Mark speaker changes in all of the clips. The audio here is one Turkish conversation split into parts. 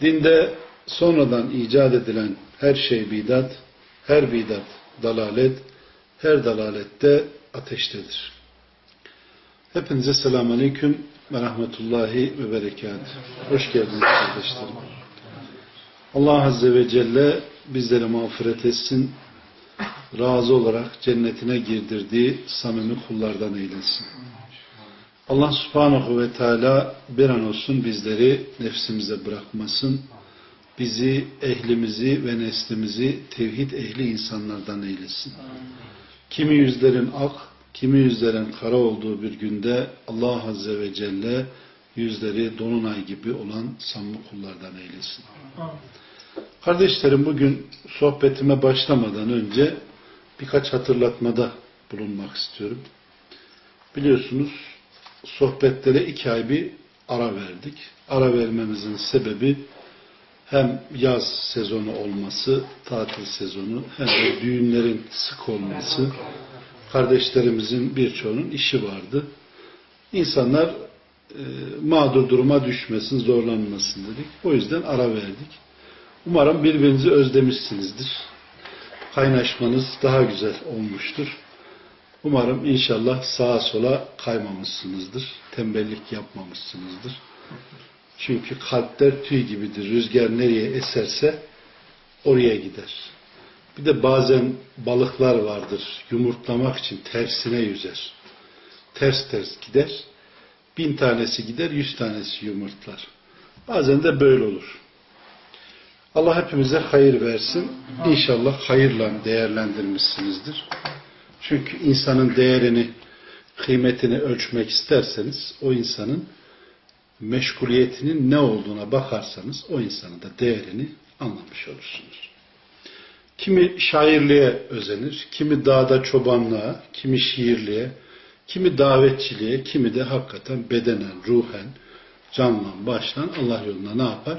Speaker 1: Dinde sonradan icat edilen her şey bidat, her bidat dalalet, her dalalette ateştedir. Hepinize selamun aleyküm ve rahmetullahi ve berekat. Hoş geldiniz kardeşlerim. Allah Azze ve Celle bizlere mağfiret etsin, razı olarak cennetine girdirdiği samimi kullardan eylesin. Allah subhanahu ve teala bir an olsun bizleri nefsimize bırakmasın. Bizi, ehlimizi ve neslimizi tevhid ehli insanlardan eylesin. Kimi yüzlerin ak, kimi yüzlerin kara olduğu bir günde Allah Azze ve Celle yüzleri donunay gibi olan samimi kullardan eylesin. Kardeşlerim bugün sohbetime başlamadan önce birkaç hatırlatmada bulunmak istiyorum. Biliyorsunuz sohbetlere iki ay bir ara verdik. Ara vermemizin sebebi hem yaz sezonu olması, tatil sezonu, hem de düğünlerin sık olması, kardeşlerimizin birçoğunun işi vardı. İnsanlar e, mağdur duruma düşmesin, zorlanmasın dedik. O yüzden ara verdik. Umarım birbirinizi özlemişsinizdir. Kaynaşmanız daha güzel olmuştur. Umarım inşallah sağa sola kaymamışsınızdır. Tembellik yapmamışsınızdır. Çünkü kalpler tüy gibidir. Rüzgar nereye eserse oraya gider. Bir de bazen balıklar vardır. Yumurtlamak için tersine yüzer. Ters ters gider. Bin tanesi gider, yüz tanesi yumurtlar. Bazen de böyle olur. Allah hepimize hayır versin. İnşallah hayırla değerlendirmişsinizdir. Çünkü insanın değerini, kıymetini ölçmek isterseniz o insanın meşguliyetinin ne olduğuna bakarsanız o insanın da değerini anlamış olursunuz. Kimi şairliğe özenir, kimi dağda çobanlığa, kimi şiirliğe, kimi davetçiliğe, kimi de hakikaten bedenen, ruhen, canla, başlan Allah yoluna ne yapar?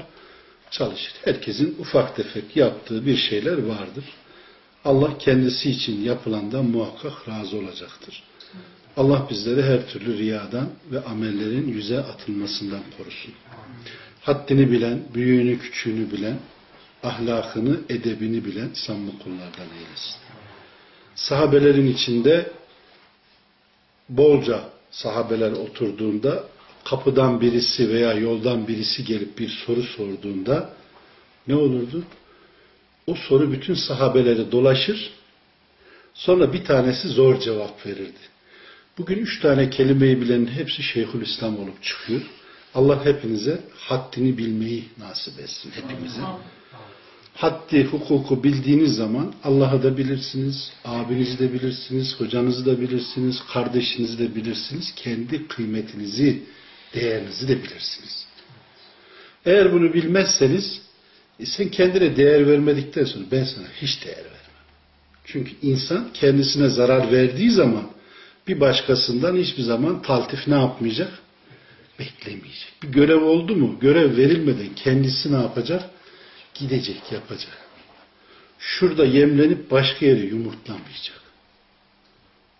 Speaker 1: Çalışır. Herkesin ufak tefek yaptığı bir şeyler vardır. Allah kendisi için yapılandan muhakkak razı olacaktır. Allah bizleri her türlü riyadan ve amellerin yüze atılmasından korusun. Haddini bilen, büyüğünü küçüğünü bilen, ahlakını, edebini bilen samimi kullardan eylesin. Sahabelerin içinde bolca sahabeler oturduğunda kapıdan birisi veya yoldan birisi gelip bir soru sorduğunda ne olurdu? O soru bütün sahabeleri dolaşır. Sonra bir tanesi zor cevap verirdi. Bugün üç tane kelimeyi bilenin hepsi Şeyhülislam olup çıkıyor. Allah hepinize haddini bilmeyi nasip etsin hepimize. Haddi, hukuku bildiğiniz zaman Allah'ı da bilirsiniz, abinizi de bilirsiniz, hocanızı da bilirsiniz, kardeşinizi de bilirsiniz, kendi kıymetinizi, değerinizi de bilirsiniz. Eğer bunu bilmezseniz e sen kendine değer vermedikten sonra ben sana hiç değer vermem. Çünkü insan kendisine zarar verdiği zaman bir başkasından hiçbir zaman taltif ne yapmayacak? Beklemeyecek. Bir görev oldu mu? Görev verilmeden kendisi ne yapacak? Gidecek, yapacak. Şurada yemlenip başka yere yumurtlamayacak.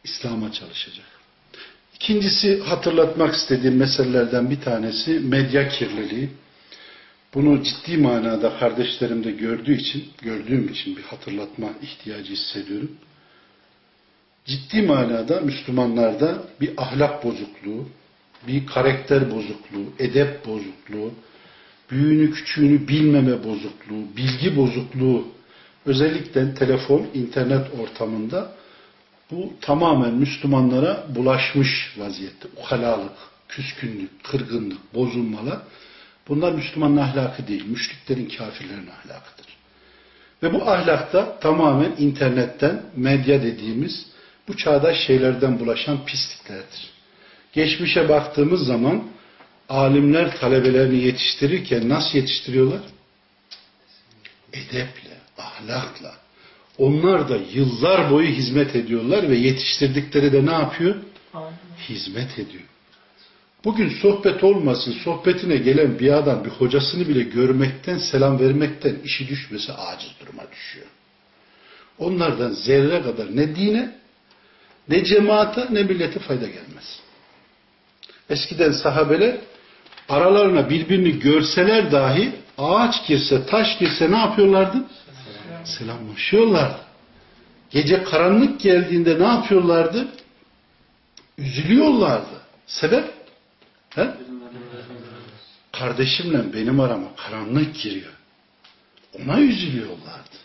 Speaker 1: İslam'a çalışacak. İkincisi hatırlatmak istediğim meselelerden bir tanesi medya kirliliği. Bunu ciddi manada kardeşlerimde gördüğü için, gördüğüm için bir hatırlatma ihtiyacı hissediyorum. Ciddi manada Müslümanlarda bir ahlak bozukluğu, bir karakter bozukluğu, edep bozukluğu, büyüğünü küçüğünü bilmeme bozukluğu, bilgi bozukluğu, özellikle telefon, internet ortamında bu tamamen Müslümanlara bulaşmış vaziyette. Ukalalık, küskünlük, kırgınlık, bozulmalar Bunlar Müslümanın ahlakı değil, müşriklerin, kafirlerin ahlakıdır. Ve bu ahlakta tamamen internetten, medya dediğimiz bu çağdaş şeylerden bulaşan pisliklerdir. Geçmişe baktığımız zaman alimler talebelerini yetiştirirken nasıl yetiştiriyorlar? edeple, ahlakla. Onlar da yıllar boyu hizmet ediyorlar ve yetiştirdikleri de ne yapıyor? Hizmet ediyor. Bugün sohbet olmasın, sohbetine gelen bir adam bir hocasını bile görmekten, selam vermekten işi düşmese aciz duruma düşüyor. Onlardan zerre kadar ne dine, ne cemaate, ne millete fayda gelmez. Eskiden sahabeler aralarına birbirini görseler dahi ağaç girse, taş girse ne yapıyorlardı? Selamlaşıyorlardı. Gece karanlık geldiğinde ne yapıyorlardı? Üzülüyorlardı. Sebep? He? Kardeşimle benim arama karanlık giriyor. Ona üzülüyorlardı.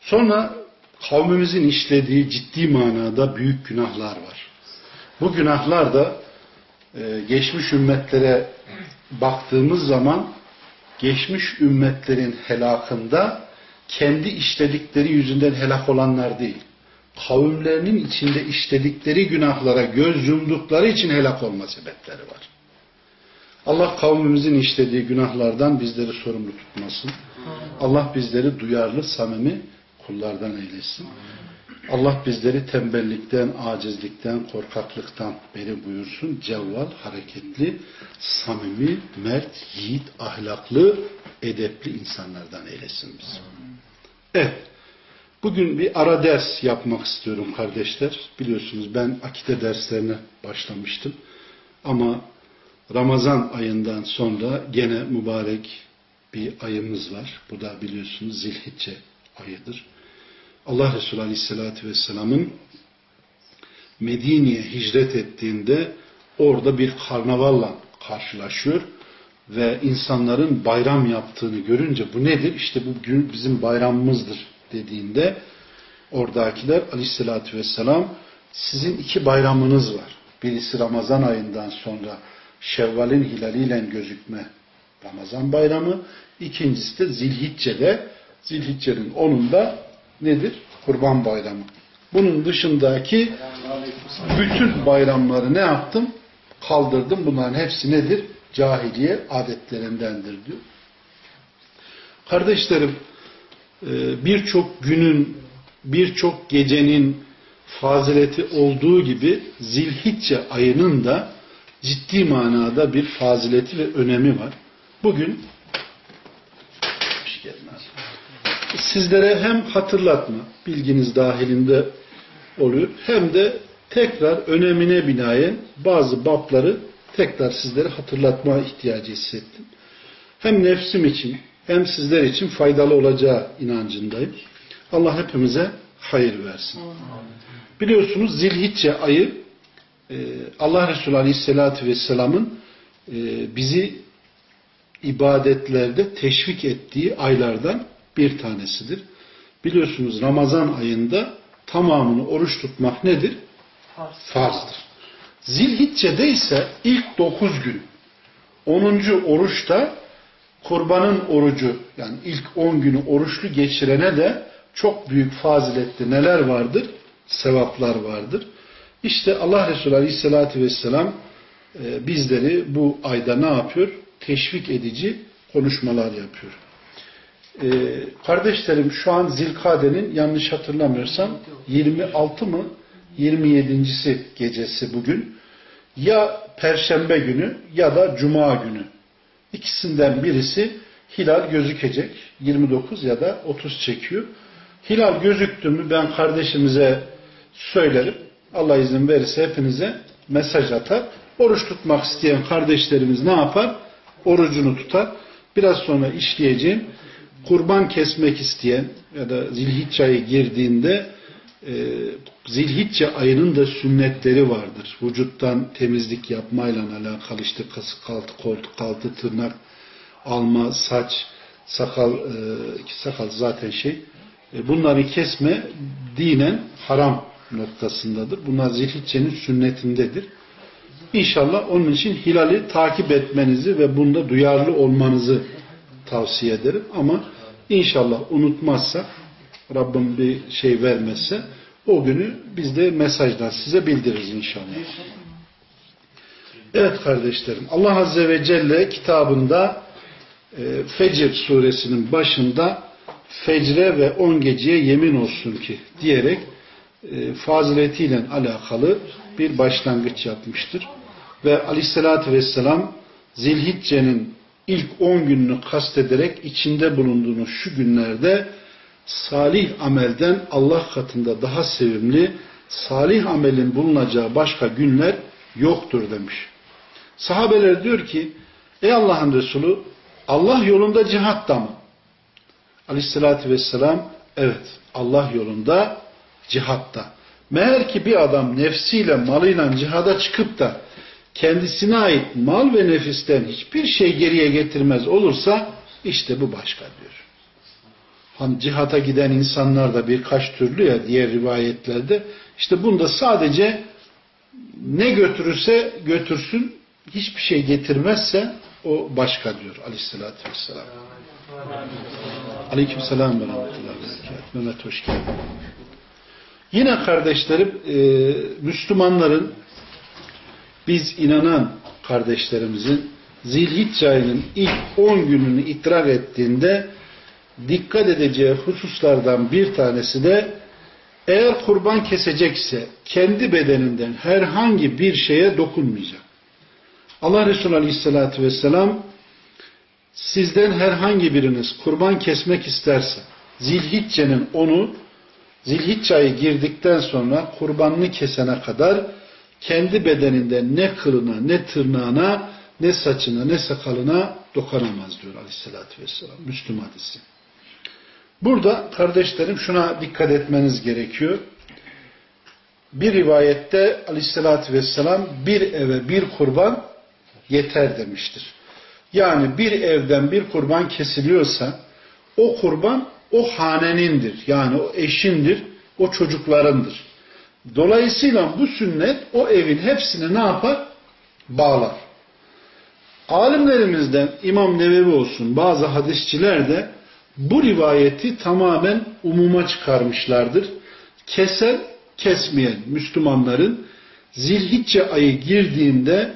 Speaker 1: Sonra kavmimizin işlediği ciddi manada büyük günahlar var. Bu günahlar da e, geçmiş ümmetlere baktığımız zaman geçmiş ümmetlerin helakında kendi işledikleri yüzünden helak olanlar değil. Kavimlerinin içinde işledikleri günahlara göz yumdukları için helak olma sebepleri var. Allah kavmimizin işlediği günahlardan bizleri sorumlu tutmasın. Allah bizleri duyarlı, samimi kullardan eylesin. Allah bizleri tembellikten, acizlikten, korkaklıktan beri buyursun. Cevval, hareketli, samimi, mert, yiğit, ahlaklı, edepli insanlardan eylesin bizi. Evet. Bugün bir ara ders yapmak istiyorum kardeşler. Biliyorsunuz ben akide derslerine başlamıştım. Ama Ramazan ayından sonra gene mübarek bir ayımız var. Bu da biliyorsunuz Zilhicce ayıdır. Allah Resulü Aleyhisselatü Vesselam'ın Medine'ye hicret ettiğinde orada bir karnavalla karşılaşıyor ve insanların bayram yaptığını görünce bu nedir? İşte bu bizim bayramımızdır dediğinde oradakiler Aleyhisselatü Vesselam sizin iki bayramınız var. Birisi Ramazan ayından sonra Şevval'in hilaliyle gözükme Ramazan bayramı. İkincisi de Zilhicce'de Zilhicce'nin onunda nedir? Kurban bayramı. Bunun dışındaki bütün bayramları ne yaptım? Kaldırdım. Bunların hepsi nedir? Cahiliye adetlerindendir diyor. Kardeşlerim birçok günün birçok gecenin fazileti olduğu gibi Zilhicce ayının da ciddi manada bir fazileti ve önemi var. Bugün sizlere hem hatırlatma, bilginiz dahilinde oluyor, hem de tekrar önemine binaen bazı babları tekrar sizlere hatırlatma ihtiyacı hissettim. Hem nefsim için hem sizler için faydalı olacağı inancındayım. Allah hepimize hayır versin. Biliyorsunuz Zilhicce ayı e, Allah Resulü Aleyhisselatü Vesselam'ın e, bizi ibadetlerde teşvik ettiği aylardan bir tanesidir. Biliyorsunuz Ramazan ayında tamamını oruç tutmak nedir? Farzdır. Zilhicce'de ise ilk dokuz gün onuncu oruçta kurbanın orucu yani ilk on günü oruçlu geçirene de çok büyük faziletli neler vardır? Sevaplar vardır. İşte Allah Resulü Aleyhisselatü Vesselam e, bizleri bu ayda ne yapıyor? Teşvik edici konuşmalar yapıyor. Ee, kardeşlerim şu an Zilkade'nin yanlış hatırlamıyorsam 26 mı 27.si gecesi bugün. Ya Perşembe günü ya da Cuma günü. İkisinden birisi hilal gözükecek. 29 ya da 30 çekiyor. Hilal gözüktü mü ben kardeşimize söylerim. Allah izin verirse hepinize mesaj atar. Oruç tutmak isteyen kardeşlerimiz ne yapar? Orucunu tutar. Biraz sonra işleyeceğim kurban kesmek isteyen ya da zilhicce ayı girdiğinde e, zilhicce ayının da sünnetleri vardır. Vücuttan temizlik yapmayla alakalı işte kasık kaltı, koltuk kaltı, tırnak alma, saç, sakal, e, sakal zaten şey. E, bunları kesme dinen haram noktasındadır. Bunlar zilhiccenin sünnetindedir. İnşallah onun için hilali takip etmenizi ve bunda duyarlı olmanızı tavsiye ederim. Ama İnşallah unutmazsa Rabbim bir şey vermezse o günü biz de mesajdan size bildiririz inşallah. Evet kardeşlerim Allah Azze ve Celle kitabında e, Fecr suresinin başında fecre ve on geceye yemin olsun ki diyerek e, faziletiyle alakalı bir başlangıç yapmıştır. Ve aleyhissalatü vesselam Zilhicce'nin ilk on gününü kastederek içinde bulunduğunuz şu günlerde salih amelden Allah katında daha sevimli, salih amelin bulunacağı başka günler yoktur demiş. Sahabeler diyor ki, ey Allah'ın Resulü, Allah yolunda cihatta mı? Aleyhissalatü vesselam, evet Allah yolunda cihatta. Meğer ki bir adam nefsiyle, malıyla cihada çıkıp da kendisine ait mal ve nefisten hiçbir şey geriye getirmez olursa işte bu başka diyor. Hani cihata giden insanlar da birkaç türlü ya diğer rivayetlerde işte bunda sadece ne götürürse götürsün hiçbir şey getirmezse o başka diyor aleyhissalatü vesselam. Aleyküm selam ve rahmetullahi ve Mehmet hoş geldin. Yine kardeşlerim e, Müslümanların biz inanan kardeşlerimizin Zilhicce ayının ilk 10 gününü idrak ettiğinde dikkat edeceği hususlardan bir tanesi de eğer kurban kesecekse kendi bedeninden herhangi bir şeye dokunmayacak. Allah Resulü Aleyhisselatü Vesselam sizden herhangi biriniz kurban kesmek isterse Zilhicce'nin onu Zilhicce ayı girdikten sonra kurbanını kesene kadar kendi bedeninden ne kılına, ne tırnağına, ne saçına, ne sakalına dokunamaz diyor aleyhissalatü vesselam. Müslüm hadisi. Burada kardeşlerim şuna dikkat etmeniz gerekiyor. Bir rivayette aleyhissalatü vesselam bir eve bir kurban yeter demiştir. Yani bir evden bir kurban kesiliyorsa o kurban o hanenindir. Yani o eşindir, o çocuklarındır. Dolayısıyla bu sünnet o evin hepsini ne yapar? Bağlar. Alimlerimizden İmam Nevevi olsun bazı hadisçiler de bu rivayeti tamamen umuma çıkarmışlardır. Kesen, kesmeyen Müslümanların zilhicce ayı girdiğinde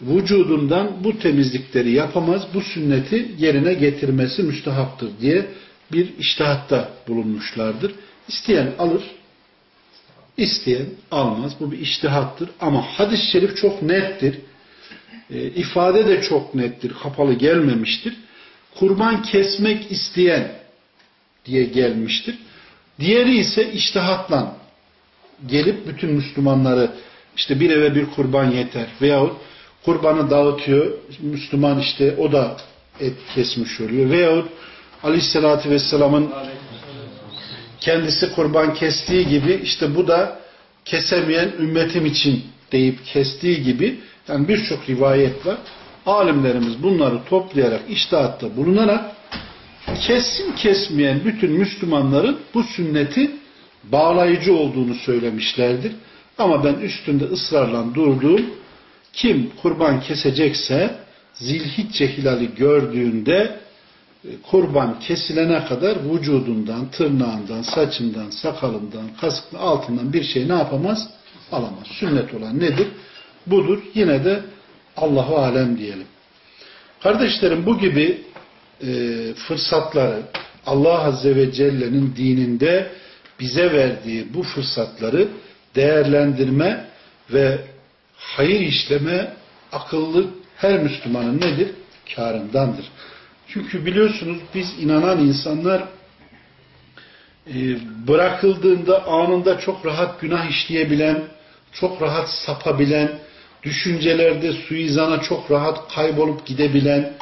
Speaker 1: vücudundan bu temizlikleri yapamaz, bu sünneti yerine getirmesi müstehaptır diye bir iştihatta bulunmuşlardır. İsteyen alır, isteyen almaz. Bu bir iştihattır. Ama hadis-i şerif çok nettir. E, ifade de çok nettir. Kapalı gelmemiştir. Kurban kesmek isteyen diye gelmiştir. Diğeri ise iştihatla gelip bütün Müslümanları işte bir eve bir kurban yeter veyahut kurbanı dağıtıyor. Müslüman işte o da et kesmiş oluyor. Veyahut Aleyhisselatü Vesselam'ın kendisi kurban kestiği gibi işte bu da kesemeyen ümmetim için deyip kestiği gibi yani birçok rivayet var. Alimlerimiz bunları toplayarak iştahatta bulunarak kesin kesmeyen bütün Müslümanların bu sünneti bağlayıcı olduğunu söylemişlerdir. Ama ben üstünde ısrarla durduğum kim kurban kesecekse zilhicce hilali gördüğünde kurban kesilene kadar vücudundan, tırnağından, saçından, sakalından, kasıklı altından bir şey ne yapamaz? Alamaz. Sünnet olan nedir? Budur. Yine de Allahu alem diyelim. Kardeşlerim bu gibi e, fırsatları Allah Azze ve Celle'nin dininde bize verdiği bu fırsatları değerlendirme ve hayır işleme akıllı her Müslümanın nedir? Karındandır. Çünkü biliyorsunuz biz inanan insanlar e, bırakıldığında anında çok rahat günah işleyebilen, çok rahat sapabilen, düşüncelerde suizana çok rahat kaybolup gidebilen,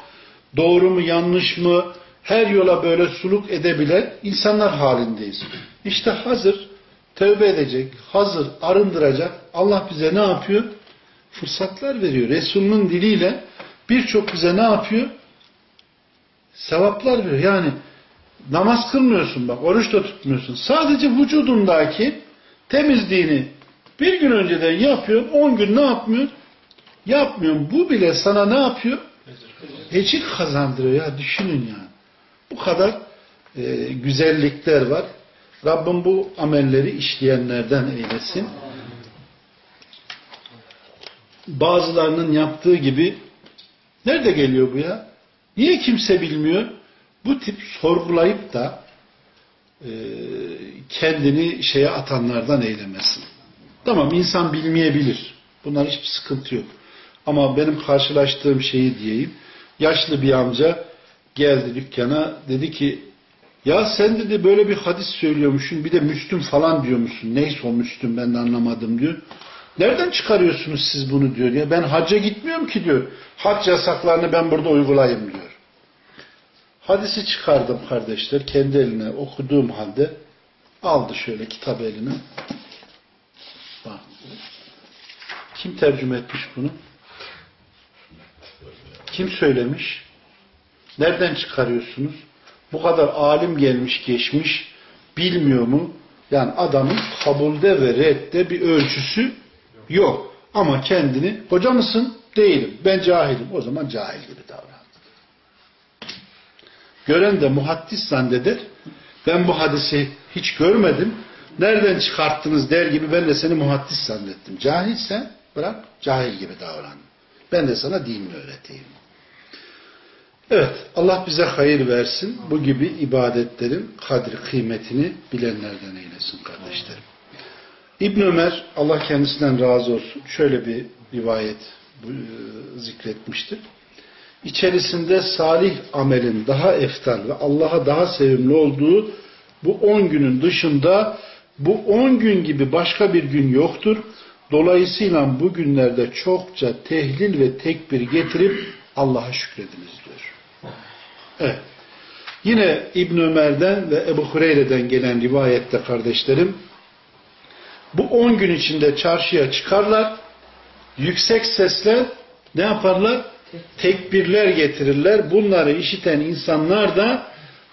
Speaker 1: doğru mu yanlış mı her yola böyle suluk edebilen insanlar halindeyiz. İşte hazır tövbe edecek, hazır arındıracak Allah bize ne yapıyor? Fırsatlar veriyor. Resulünün diliyle birçok bize ne yapıyor? sevaplar veriyor. Yani namaz kılmıyorsun bak, oruç da tutmuyorsun. Sadece vücudundaki temizliğini bir gün önceden yapıyorsun, on gün ne yapmıyor? Yapmıyorsun. Bu bile sana ne yapıyor? Ecir kazandırıyor ya düşünün yani. Bu kadar e, güzellikler var. Rabbim bu amelleri işleyenlerden eylesin. Bazılarının yaptığı gibi nerede geliyor bu ya? Niye kimse bilmiyor? Bu tip sorgulayıp da e, kendini şeye atanlardan eylemesin. Tamam insan bilmeyebilir. Bunlar hiçbir sıkıntı yok. Ama benim karşılaştığım şeyi diyeyim. Yaşlı bir amca geldi dükkana dedi ki ya sen dedi böyle bir hadis söylüyormuşsun bir de Müslüm falan diyormuşsun. Neyse o Müslüm ben de anlamadım diyor. Nereden çıkarıyorsunuz siz bunu diyor ya. Ben hacca gitmiyorum ki diyor. Hac yasaklarını ben burada uygulayayım diyor. Hadisi çıkardım kardeşler. Kendi eline okuduğum halde aldı şöyle kitap eline. Kim tercüme etmiş bunu? Kim söylemiş? Nereden çıkarıyorsunuz? Bu kadar alim gelmiş geçmiş bilmiyor mu? Yani adamın kabulde ve redde bir ölçüsü yok. Ama kendini hoca mısın? Değilim. Ben cahilim. O zaman cahil gibi davran. Gören de muhaddis zanneder. Ben bu hadisi hiç görmedim. Nereden çıkarttınız der gibi ben de seni muhaddis zannettim. Cahilsen bırak cahil gibi davran. Ben de sana dinini öğreteyim. Evet, Allah bize hayır versin. Bu gibi ibadetlerin kadri, kıymetini bilenlerden eylesin kardeşlerim. İbn Ömer, Allah kendisinden razı olsun, şöyle bir rivayet e, zikretmiştir. İçerisinde salih amelin daha eftal ve Allah'a daha sevimli olduğu bu on günün dışında bu on gün gibi başka bir gün yoktur. Dolayısıyla bu günlerde çokça tehlil ve tekbir getirip Allah'a şükrediniz diyor. Evet. Yine İbn Ömer'den ve Ebu Hureyre'den gelen rivayette kardeşlerim bu on gün içinde çarşıya çıkarlar yüksek sesle ne yaparlar? Tekbirler getirirler. Bunları işiten insanlar da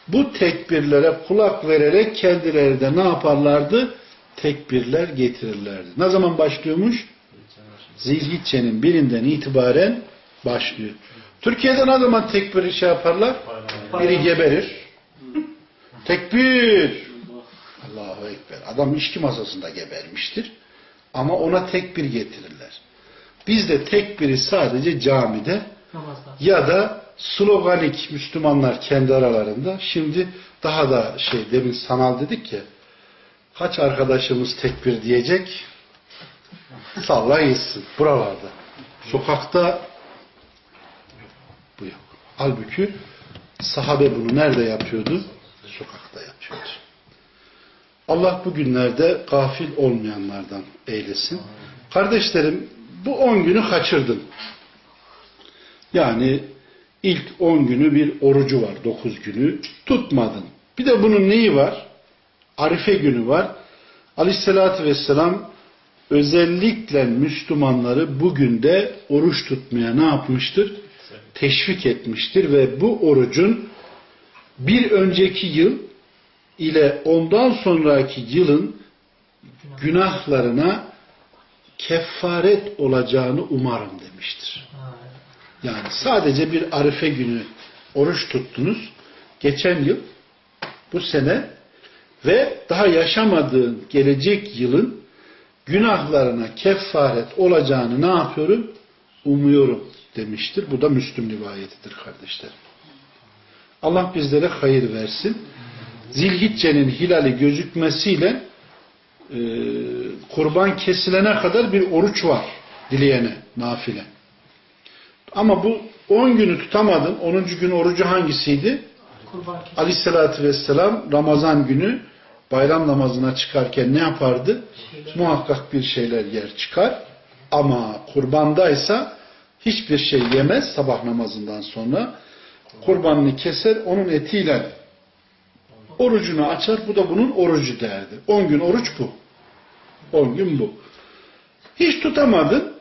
Speaker 1: bu tekbirlere kulak vererek kendileri de ne yaparlardı? Tekbirler getirirlerdi. Ne zaman başlıyormuş? Zilhicce'nin birinden itibaren başlıyor. Türkiye'de ne zaman tekbir şey yaparlar? Biri geberir. Tekbir. Allahu Ekber. Adam içki masasında gebermiştir. Ama ona tekbir getirirler. Bizde tekbiri sadece camide ya da sloganik Müslümanlar kendi aralarında. Şimdi daha da şey demin sanal dedik ya kaç arkadaşımız tekbir diyecek salla gitsin buralarda. Sokakta bu yok. Halbuki sahabe bunu nerede yapıyordu? Sokakta yapıyordu. Allah bugünlerde gafil olmayanlardan eylesin. Kardeşlerim bu on günü kaçırdın. Yani ilk on günü bir orucu var. Dokuz günü tutmadın. Bir de bunun neyi var? Arife günü var. Aleyhissalatü vesselam özellikle Müslümanları bugün de oruç tutmaya ne yapmıştır? Teşvik etmiştir ve bu orucun bir önceki yıl ile ondan sonraki yılın günahlarına kefaret olacağını umarım demiştir. Yani sadece bir arife günü oruç tuttunuz. Geçen yıl, bu sene ve daha yaşamadığın gelecek yılın günahlarına kefaret olacağını ne yapıyorum? Umuyorum demiştir. Bu da Müslüm rivayetidir kardeşlerim. Allah bizlere hayır versin. Zilhicce'nin hilali gözükmesiyle e, kurban kesilene kadar bir oruç var dileyene, nafile. Ama bu 10 günü tutamadın. 10. gün orucu hangisiydi? Aleyhissalatü vesselam Ramazan günü bayram namazına çıkarken ne yapardı? Muhakkak bir şeyler yer çıkar. Ama kurbandaysa hiçbir şey yemez sabah namazından sonra. Kurbanını keser, onun etiyle orucunu açar. Bu da bunun orucu derdi. 10 gün oruç bu. 10 gün bu. Hiç tutamadın.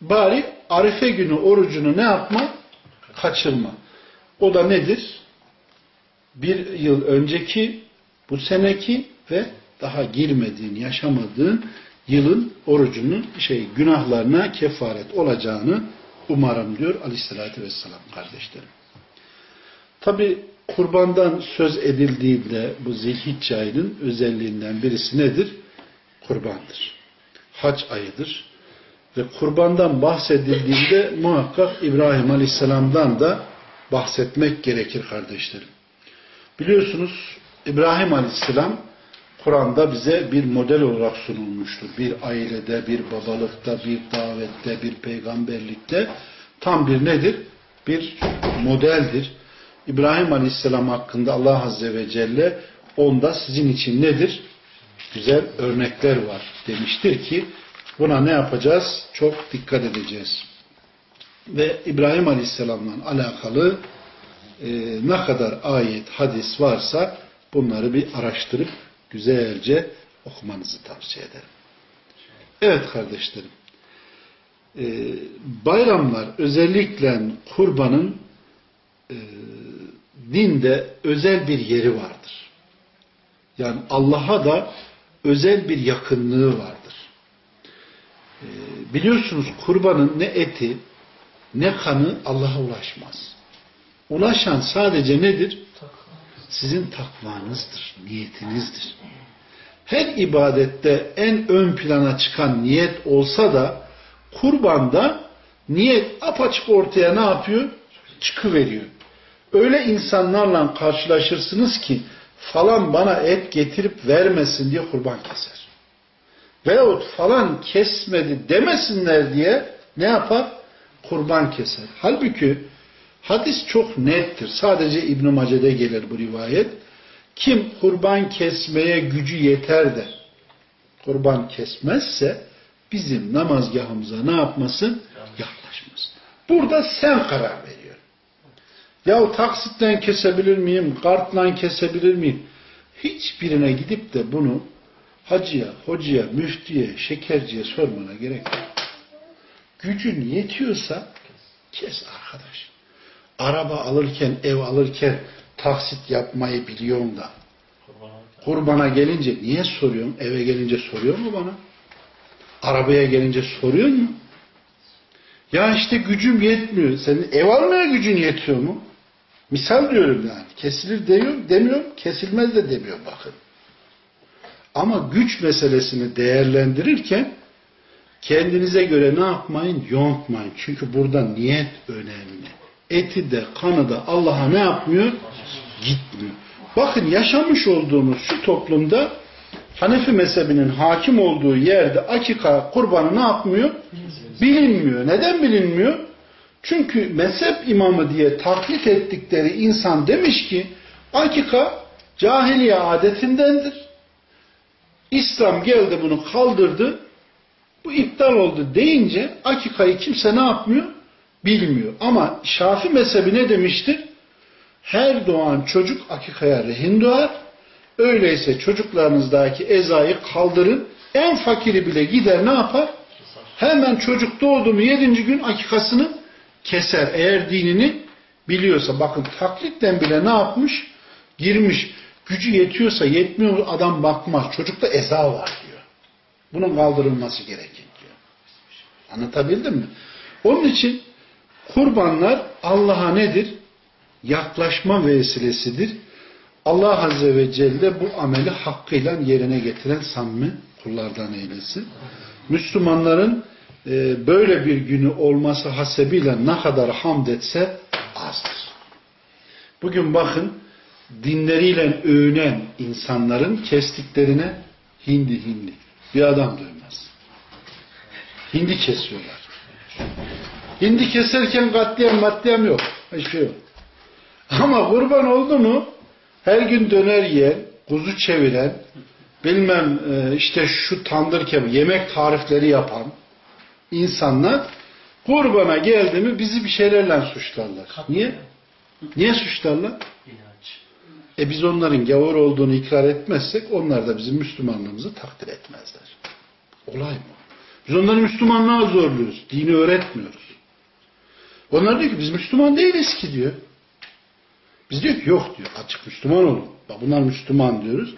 Speaker 1: Bari Arife günü orucunu ne yapma? Kaçırma. O da nedir? Bir yıl önceki, bu seneki ve daha girmediğin, yaşamadığın yılın orucunun şey günahlarına kefaret olacağını umarım diyor Aleyhisselatü Vesselam kardeşlerim. Tabi kurbandan söz edildiğinde bu zilhicce ayının özelliğinden birisi nedir? Kurbandır. Hac ayıdır. Ve kurbandan bahsedildiğinde muhakkak İbrahim Aleyhisselam'dan da bahsetmek gerekir kardeşlerim. Biliyorsunuz İbrahim Aleyhisselam Kur'an'da bize bir model olarak sunulmuştur. Bir ailede, bir babalıkta, bir davette, bir peygamberlikte tam bir nedir? Bir modeldir. İbrahim Aleyhisselam hakkında Allah Azze ve Celle onda sizin için nedir? Güzel örnekler var demiştir ki buna ne yapacağız? Çok dikkat edeceğiz. Ve İbrahim Aleyhisselam'la alakalı e, ne kadar ayet, hadis varsa bunları bir araştırıp güzelce okumanızı tavsiye ederim. Evet kardeşlerim. E, bayramlar özellikle kurbanın e, dinde özel bir yeri vardır. Yani Allah'a da özel bir yakınlığı vardır. E, biliyorsunuz kurbanın ne eti ne kanı Allah'a ulaşmaz. Ulaşan sadece nedir? Sizin takvanızdır, niyetinizdir. Her ibadette en ön plana çıkan niyet olsa da kurbanda niyet apaçık ortaya ne yapıyor? Çıkıveriyor. Öyle insanlarla karşılaşırsınız ki falan bana et getirip vermesin diye kurban keser. Veyahut falan kesmedi demesinler diye ne yapar? Kurban keser. Halbuki hadis çok nettir. Sadece İbn-i Mace'de gelir bu rivayet. Kim kurban kesmeye gücü yeter de kurban kesmezse bizim namazgahımıza ne yapmasın? Yaklaşmasın. Burada sen karar veriyorsun. Ya taksitten kesebilir miyim? Kartla kesebilir miyim? Hiçbirine gidip de bunu hacıya, hocaya, müftüye, şekerciye sormana gerek yok. Gücün yetiyorsa kes arkadaş. Araba alırken, ev alırken taksit yapmayı biliyorsun da. Kurbana gelince niye soruyorsun? Eve gelince soruyor mu bana? Arabaya gelince soruyor mu? Ya işte gücüm yetmiyor. Senin ev almaya gücün yetiyor mu? Misal diyorum yani. Kesilir diyor, demiyorum. Kesilmez de demiyor bakın. Ama güç meselesini değerlendirirken kendinize göre ne yapmayın? Yontmayın. Çünkü burada niyet önemli. Eti de kanı da Allah'a ne yapmıyor? Gitmiyor. Bakın yaşamış olduğumuz şu toplumda Hanefi mezhebinin hakim olduğu yerde akika kurbanı ne yapmıyor? Bilinmiyor. Neden bilinmiyor? Çünkü mezhep imamı diye taklit ettikleri insan demiş ki akika cahiliye adetindendir. İslam geldi bunu kaldırdı. Bu iptal oldu deyince akikayı kimse ne yapmıyor? Bilmiyor. Ama Şafi mezhebi ne demiştir? Her doğan çocuk akikaya rehin doğar. Öyleyse çocuklarınızdaki ezayı kaldırın. En fakiri bile gider ne yapar? Hemen çocuk doğdu mu yedinci gün akikasını keser. Eğer dinini biliyorsa. Bakın taklitten bile ne yapmış? Girmiş. Gücü yetiyorsa yetmiyor adam bakmaz. Çocukta eza var diyor. Bunun kaldırılması gerekir diyor. Anlatabildim mi? Onun için kurbanlar Allah'a nedir? Yaklaşma vesilesidir. Allah Azze ve Celle bu ameli hakkıyla yerine getiren samimi kullardan eylesin. Müslümanların e, böyle bir günü olması hasebiyle ne kadar hamd etse azdır. Bugün bakın dinleriyle övünen insanların kestiklerine hindi hindi. Bir adam dövmez. Hindi kesiyorlar. Hindi keserken katliam maddiyam yok. Hiçbir şey yok. Ama kurban oldu mu her gün döner yiyen, kuzu çeviren, bilmem e, işte şu tandır kebabı, yemek tarifleri yapan insanlar kurbana geldi mi bizi bir şeylerle suçlarlar. Niye? Niye suçlarlar? E biz onların gavur olduğunu ikrar etmezsek onlar da bizim Müslümanlığımızı takdir etmezler. Olay mı? Biz onları Müslümanlığa zorluyoruz. Dini öğretmiyoruz. Onlar diyor ki biz Müslüman değiliz ki diyor. Biz diyor ki yok diyor. Açık Müslüman olun. Bak bunlar Müslüman diyoruz.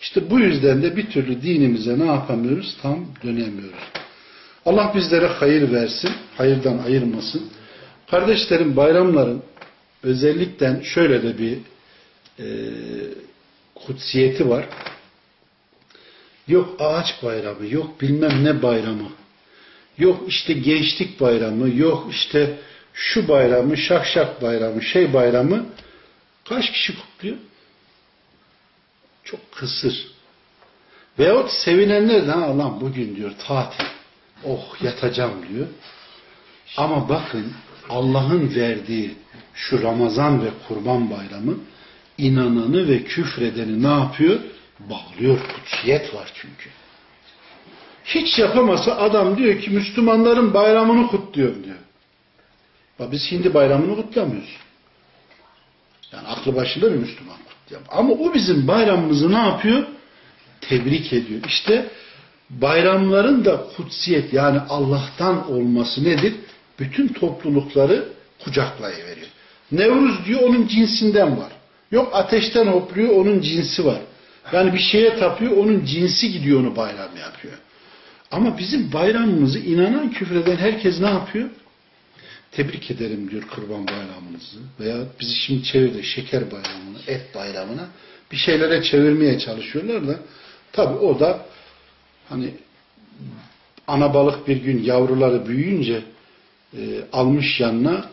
Speaker 1: İşte bu yüzden de bir türlü dinimize ne yapamıyoruz? Tam dönemiyoruz. Allah bizlere hayır versin. Hayırdan ayırmasın. Kardeşlerim bayramların özellikle şöyle de bir e, kutsiyeti var. Yok ağaç bayramı, yok bilmem ne bayramı, yok işte gençlik bayramı, yok işte şu bayramı, şakşak bayramı, şey bayramı kaç kişi kutluyor? Çok kısır. Veyahut sevinenler de Allah bugün diyor tatil. Oh yatacağım diyor. Ama bakın Allah'ın verdiği şu Ramazan ve Kurban Bayramı inananı ve küfredeni ne yapıyor? Bağlıyor. Kutsiyet var çünkü. Hiç yapamasa adam diyor ki Müslümanların bayramını kutluyorum diyor. Bak biz Hindi bayramını kutlamıyoruz. Yani aklı başında bir Müslüman kutluyor. Ama o bizim bayramımızı ne yapıyor? Tebrik ediyor. İşte bayramların da kutsiyet yani Allah'tan olması nedir? Bütün toplulukları kucaklayıveriyor. Nevruz diyor onun cinsinden var. Yok ateşten hopluyor onun cinsi var. Yani bir şeye tapıyor onun cinsi gidiyor onu bayram yapıyor. Ama bizim bayramımızı inanan küfreden herkes ne yapıyor? Tebrik ederim diyor kurban bayramınızı. Veya bizi şimdi çevirdi şeker bayramına, et bayramına. Bir şeylere çevirmeye çalışıyorlar da tabi o da hani ana balık bir gün yavruları büyüyünce e, almış yanına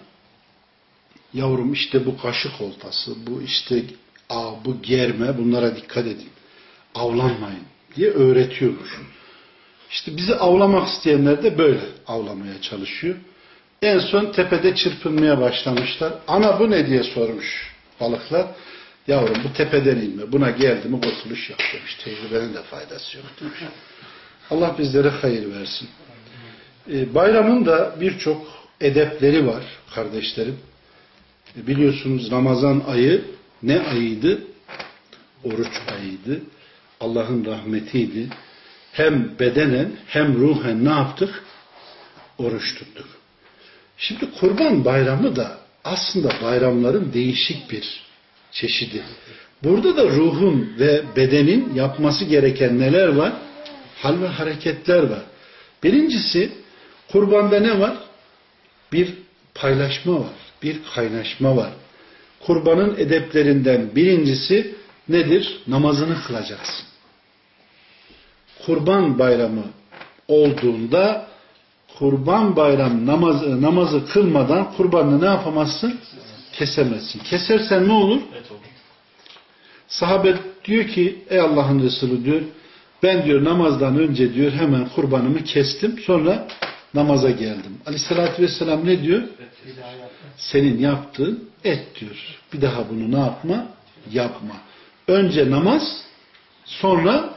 Speaker 1: yavrum işte bu kaşık oltası, bu işte a, bu germe bunlara dikkat edin. Avlanmayın diye öğretiyormuş. İşte bizi avlamak isteyenler de böyle avlamaya çalışıyor. En son tepede çırpınmaya başlamışlar. Ana bu ne diye sormuş balıklar. Yavrum bu tepeden inme. Buna geldi mi kurtuluş yok demiş. Tecrübenin de faydası yok demiş. Allah bizlere hayır versin. Ee, bayramın da birçok edepleri var kardeşlerim. Ee, biliyorsunuz Ramazan ayı ne ayıydı? Oruç ayıydı. Allah'ın rahmetiydi. Hem bedenen hem ruhen ne yaptık? Oruç tuttuk. Şimdi kurban bayramı da aslında bayramların değişik bir çeşidi. Burada da ruhun ve bedenin yapması gereken neler var? Hal ve hareketler var. Birincisi kurbanda ne var? Bir paylaşma var. Bir kaynaşma var. Kurbanın edeplerinden birincisi nedir? Namazını kılacaksın. Kurban bayramı olduğunda kurban bayram namazı, namazı kılmadan kurbanını ne yapamazsın? Kesemezsin. Kesersen ne olur? Sahabe diyor ki ey Allah'ın Resulü diyor ben diyor namazdan önce diyor hemen kurbanımı kestim sonra namaza geldim. Aleyhissalatü vesselam ne diyor? Senin yaptığın et diyor. Bir daha bunu ne yapma? Yapma. Önce namaz sonra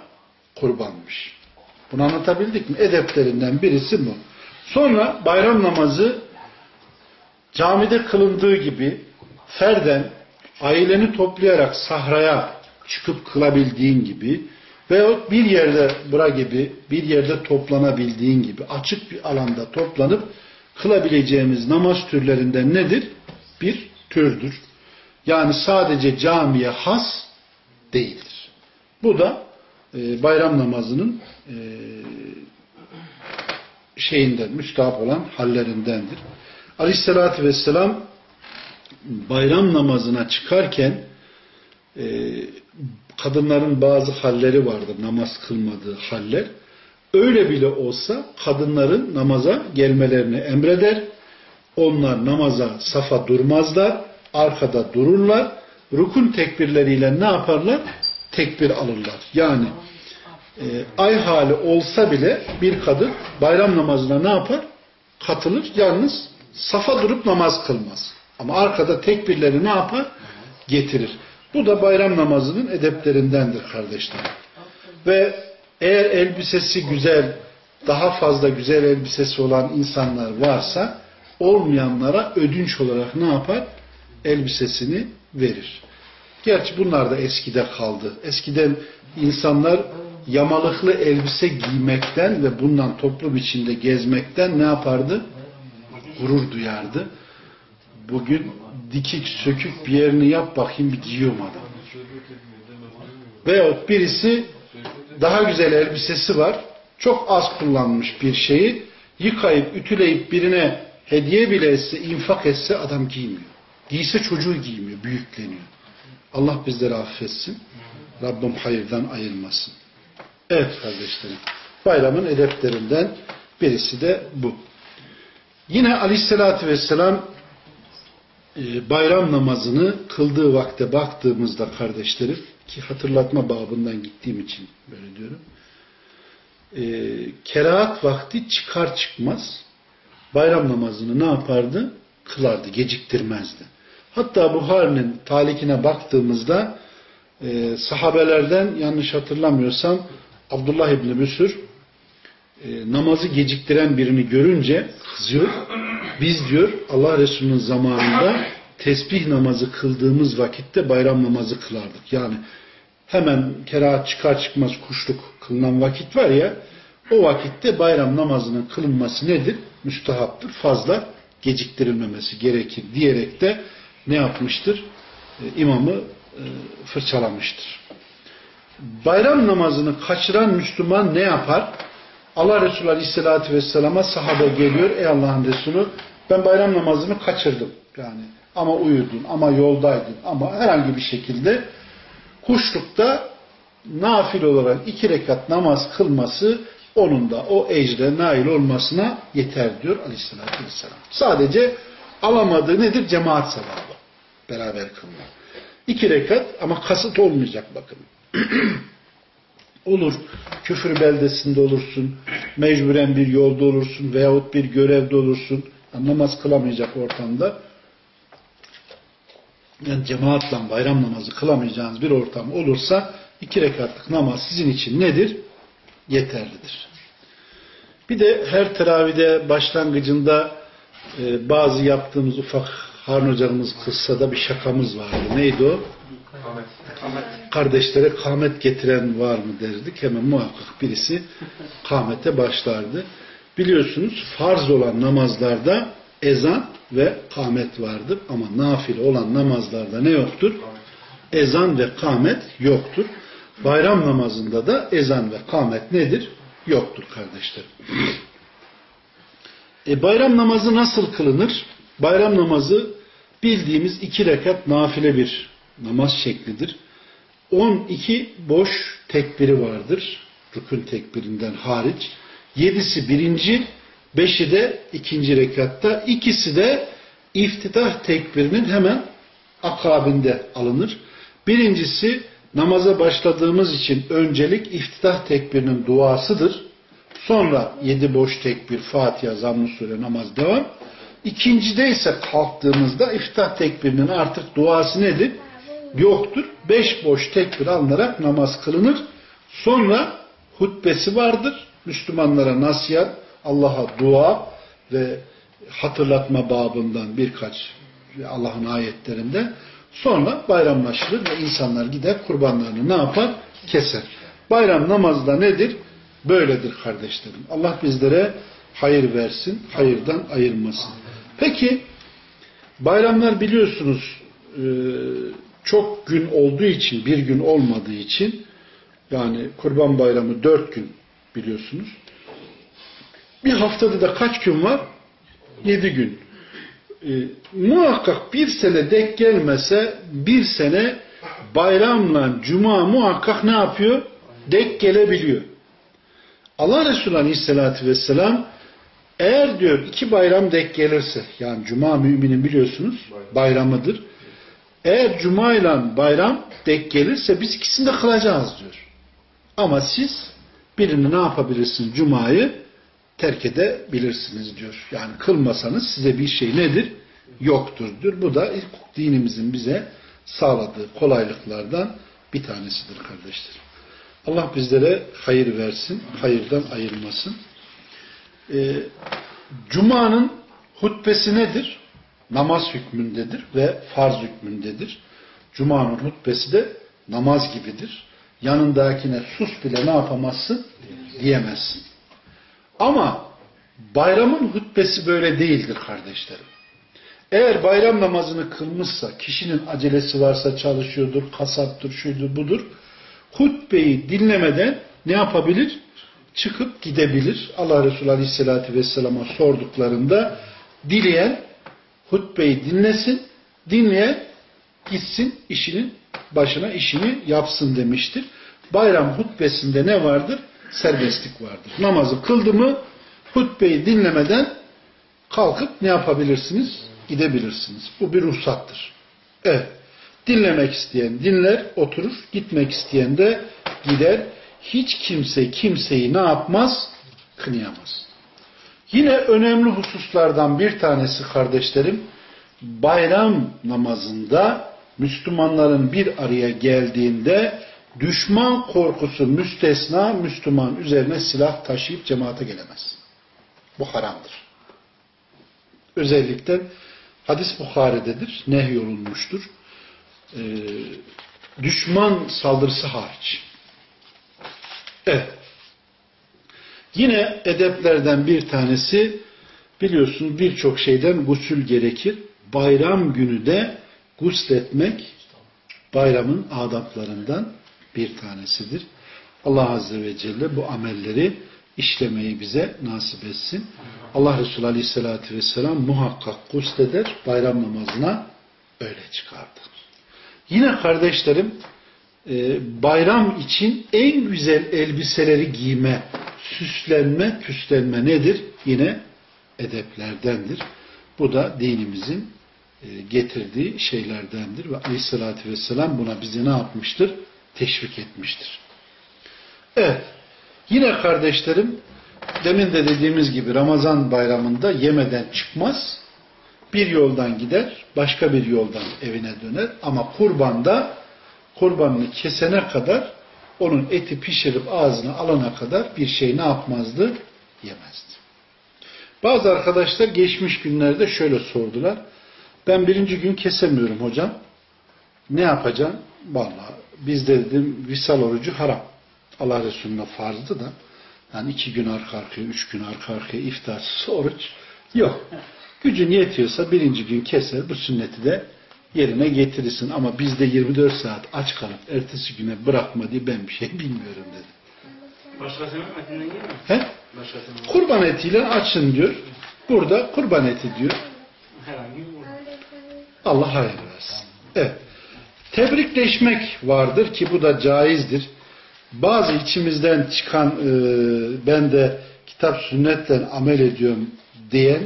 Speaker 1: kurbanmış. Bunu anlatabildik mi? Edeplerinden birisi bu. Sonra bayram namazı camide kılındığı gibi ferden aileni toplayarak sahraya çıkıp kılabildiğin gibi veyahut bir yerde bura gibi bir yerde toplanabildiğin gibi açık bir alanda toplanıp kılabileceğimiz namaz türlerinden nedir? Bir türdür. Yani sadece camiye has değildir. Bu da e, bayram namazının e, şeyinden, müstahap olan hallerindendir. Aleyhissalatü vesselam bayram namazına çıkarken e, kadınların bazı halleri vardır, namaz kılmadığı haller. Öyle bile olsa kadınların namaza gelmelerini emreder. Onlar namaza safa durmazlar, arkada dururlar. Rukun tekbirleriyle ne yaparlar? Tekbir alırlar. Yani e, ay hali olsa bile bir kadın bayram namazına ne yapar? Katılır. Yalnız safa durup namaz kılmaz. Ama arkada tekbirleri ne yapar? Getirir. Bu da bayram namazının edeplerindendir kardeşlerim. Ve eğer elbisesi güzel, daha fazla güzel elbisesi olan insanlar varsa olmayanlara ödünç olarak ne yapar? Elbisesini verir. Gerçi bunlar da eskide kaldı. Eskiden insanlar yamalıklı elbise giymekten ve bundan toplum içinde gezmekten ne yapardı? Gurur duyardı. Bugün dikik sökük bir yerini yap bakayım bir giyiyor mu adam? Veyahut birisi daha güzel elbisesi var. Çok az kullanmış bir şeyi yıkayıp, ütüleyip birine hediye bile etse, infak etse adam giymiyor. Giyse çocuğu giymiyor, büyükleniyor. Allah bizleri affetsin. Rabbim hayırdan ayırmasın. Evet kardeşlerim. Bayramın edeplerinden birisi de bu. Yine aleyhissalatü vesselam e, bayram namazını kıldığı vakte baktığımızda kardeşlerim ki hatırlatma babından gittiğim için böyle diyorum. E, kerahat vakti çıkar çıkmaz bayram namazını ne yapardı? Kılardı, geciktirmezdi. Hatta Buhari'nin talikine baktığımızda e, sahabelerden yanlış hatırlamıyorsam Abdullah İbni Müsür e, namazı geciktiren birini görünce kızıyor. Biz diyor Allah Resulü'nün zamanında tesbih namazı kıldığımız vakitte bayram namazı kılardık. Yani hemen kerahat çıkar çıkmaz kuşluk kılınan vakit var ya o vakitte bayram namazının kılınması nedir? Müstahaptır. Fazla geciktirilmemesi gerekir diyerek de ne yapmıştır? E, imamı e, fırçalamıştır. Bayram namazını kaçıran Müslüman ne yapar? Allah Resulü Aleyhisselatü Vesselam'a sahabe geliyor. Ey Allah'ın Resulü ben bayram namazını kaçırdım. Yani ama uyudun, ama yoldaydın, ama herhangi bir şekilde kuşlukta nafil olarak iki rekat namaz kılması onun da o ecre nail olmasına yeter diyor Aleyhisselatü Vesselam. Sadece alamadığı nedir? Cemaat sevabı. Beraber kılma. İki rekat ama kasıt olmayacak bakın. Olur. Küfür beldesinde olursun. Mecburen bir yolda olursun. Veyahut bir görevde olursun. Yani namaz kılamayacak ortamda. Yani cemaatle bayram namazı kılamayacağınız bir ortam olursa iki rekatlık namaz sizin için nedir? Yeterlidir. Bir de her teravide başlangıcında e, bazı yaptığımız ufak Harun hocamız kıssada bir şakamız vardı. Neydi o? Kardeşlere kâmet getiren var mı derdik. Hemen muhakkak birisi kâmete başlardı. Biliyorsunuz farz olan namazlarda ezan ve kâmet vardır. Ama nafile olan namazlarda ne yoktur? Ezan ve kâmet yoktur. Bayram namazında da ezan ve kâmet nedir? Yoktur kardeşlerim. E bayram namazı nasıl kılınır? Bayram namazı bildiğimiz iki rekat nafile bir namaz şeklidir. 12 boş tekbiri vardır. Rükün tekbirinden hariç. Yedisi birinci, beşi de ikinci rekatta. İkisi de iftitah tekbirinin hemen akabinde alınır. Birincisi namaza başladığımız için öncelik iftitah tekbirinin duasıdır. Sonra yedi boş tekbir, Fatiha, Zamm-ı Sure, namaz devam. İkincide ise kalktığımızda iftitah tekbirinin artık duası nedir? Yoktur. Beş boş tekbir alınarak namaz kılınır. Sonra hutbesi vardır. Müslümanlara nasihat, Allah'a dua ve hatırlatma babından birkaç Allah'ın ayetlerinde sonra bayramlaşılır ve insanlar gider kurbanlarını ne yapar? Keser. Bayram namazı da nedir? Böyledir kardeşlerim. Allah bizlere hayır versin, hayırdan ayırmasın. Peki bayramlar biliyorsunuz e, çok gün olduğu için, bir gün olmadığı için yani kurban bayramı dört gün biliyorsunuz. Bir haftada da kaç gün var? Yedi gün. E, muhakkak bir sene denk gelmese bir sene bayramla cuma muhakkak ne yapıyor? Denk gelebiliyor. Allah Resulü Aleyhisselatü Vesselam eğer diyor iki bayram denk gelirse yani cuma müminin biliyorsunuz bayramıdır. Eğer cuma ile bayram denk gelirse biz ikisini de kılacağız diyor. Ama siz birini ne yapabilirsiniz? Cumayı terk edebilirsiniz diyor. Yani kılmasanız size bir şey nedir? Yoktur diyor. Bu da dinimizin bize sağladığı kolaylıklardan bir tanesidir kardeşlerim. Allah bizlere hayır versin, hayırdan ayırmasın. Ee, Cuma'nın hutbesi nedir? Namaz hükmündedir ve farz hükmündedir. Cuma'nın hutbesi de namaz gibidir. Yanındakine sus bile ne yapamazsın? Diyemezsin. Ama bayramın hutbesi böyle değildir kardeşlerim. Eğer bayram namazını kılmışsa, kişinin acelesi varsa çalışıyordur, kasaptır, şuydur, budur. Hutbeyi dinlemeden ne yapabilir? Çıkıp gidebilir. Allah Resulü Aleyhisselatü Vesselam'a sorduklarında dileyen hutbeyi dinlesin, dinleyen gitsin işinin başına işini yapsın demiştir. Bayram hutbesinde ne vardır? Serbestlik vardır. Namazı kıldı mı hutbeyi dinlemeden kalkıp ne yapabilirsiniz? gidebilirsiniz. Bu bir ruhsattır. Evet. Dinlemek isteyen dinler, oturur. Gitmek isteyen de gider. Hiç kimse kimseyi ne yapmaz? Kınayamaz. Yine önemli hususlardan bir tanesi kardeşlerim, bayram namazında Müslümanların bir araya geldiğinde düşman korkusu müstesna Müslüman üzerine silah taşıyıp cemaate gelemez. Bu haramdır. Özellikle hadis Bukhari'dedir, nehyolunmuştur. Ee, düşman saldırısı hariç. Evet. Yine edeplerden bir tanesi biliyorsunuz birçok şeyden gusül gerekir. Bayram günü de gusletmek bayramın adaplarından bir tanesidir. Allah Azze ve Celle bu amelleri işlemeyi bize nasip etsin. Allah Resulü Aleyhisselatü Vesselam muhakkak gusleder, bayram namazına öyle çıkardı. Yine kardeşlerim e, bayram için en güzel elbiseleri giyme, süslenme, püslenme nedir? Yine edeplerdendir. Bu da dinimizin e, getirdiği şeylerdendir ve aleyhissalatü vesselam buna bizi ne yapmıştır? Teşvik etmiştir. Evet. Yine kardeşlerim demin de dediğimiz gibi Ramazan bayramında yemeden çıkmaz. Bir yoldan gider, başka bir yoldan evine döner. Ama kurbanda kurbanını kesene kadar onun eti pişirip ağzına alana kadar bir şey ne yapmazdı? Yemezdi. Bazı arkadaşlar geçmiş günlerde şöyle sordular. Ben birinci gün kesemiyorum hocam. Ne yapacağım? Vallahi bizde dedim visal orucu haram. Allah Resulü'ne farzdı da yani iki gün arka arkaya, üç gün arka arkaya iftarsız oruç yok. Gücün yetiyorsa birinci gün keser, bu sünneti de yerine getirirsin. Ama bizde 24 saat aç kalıp ertesi güne bırakma diye ben bir şey bilmiyorum dedi.
Speaker 2: Başkasının etinden mu?
Speaker 1: He?
Speaker 2: Başkasının
Speaker 1: Kurban etiyle açın diyor. Burada kurban eti diyor.
Speaker 2: herhangi bir
Speaker 1: Allah hayır versin. Evet. Tebrikleşmek vardır ki bu da caizdir. Bazı içimizden çıkan e, ben de kitap sünnetle amel ediyorum diyen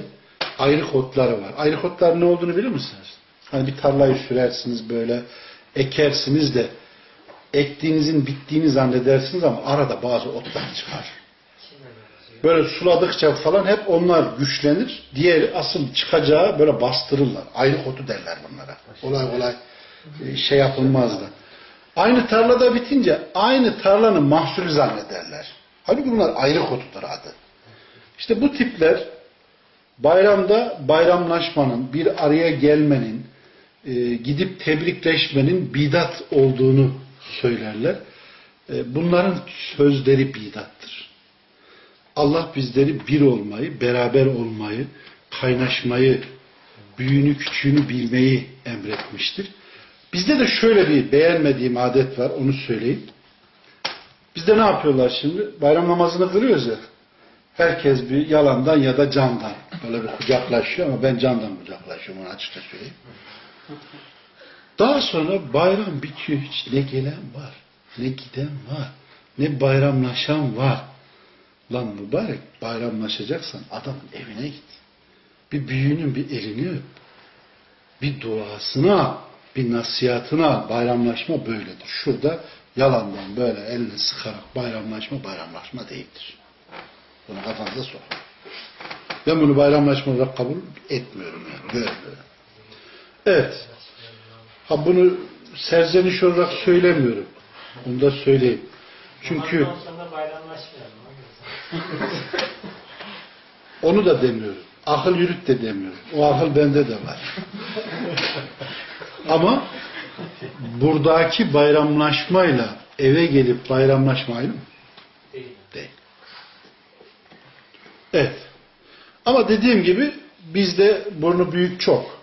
Speaker 1: ayrı kodları var. Ayrı kodlar ne olduğunu bilir misiniz? Hani bir tarlayı sürersiniz böyle ekersiniz de ektiğinizin bittiğini zannedersiniz ama arada bazı otlar çıkar. Böyle suladıkça falan hep onlar güçlenir. Diğer asıl çıkacağı böyle bastırırlar. Ayrı otu derler bunlara. Kolay kolay e, şey yapılmaz da. Aynı tarlada bitince aynı tarlanın mahsulü zannederler. Halbuki bunlar ayrı otudur adı. İşte bu tipler bayramda bayramlaşmanın, bir araya gelmenin, e, gidip tebrikleşmenin bidat olduğunu söylerler. E, bunların sözleri bidattır. Allah bizleri bir olmayı, beraber olmayı, kaynaşmayı, büyüğünü küçüğünü bilmeyi emretmiştir. Bizde de şöyle bir beğenmediğim adet var, onu söyleyeyim. Bizde ne yapıyorlar şimdi? Bayram namazını kılıyoruz ya. Herkes bir yalandan ya da candan böyle bir kucaklaşıyor ama ben candan kucaklaşıyorum onu açıkça söyleyeyim. Daha sonra bayram bitiyor. Hiç ne gelen var, ne giden var, ne bayramlaşan var. Lan mübarek bayramlaşacaksan adamın evine git. Bir büyüğünün bir elini öp. Bir duasını al. Bir nasihatını al. Bayramlaşma böyledir. Şurada yalandan böyle elini sıkarak bayramlaşma bayramlaşma değildir. Bunu kafanıza sokun. Ben bunu bayramlaşma olarak kabul etmiyorum. Yani. Böyle böyle. Evet. Ha bunu serzeniş olarak söylemiyorum. Bunu da söyleyeyim. Çünkü onu da demiyorum. Akıl yürüt de demiyorum. O akıl bende de var. Ama buradaki bayramlaşmayla eve gelip bayramlaşma aynı mı?
Speaker 3: Değil.
Speaker 1: Değil. Evet. Ama dediğim gibi bizde burnu büyük çok.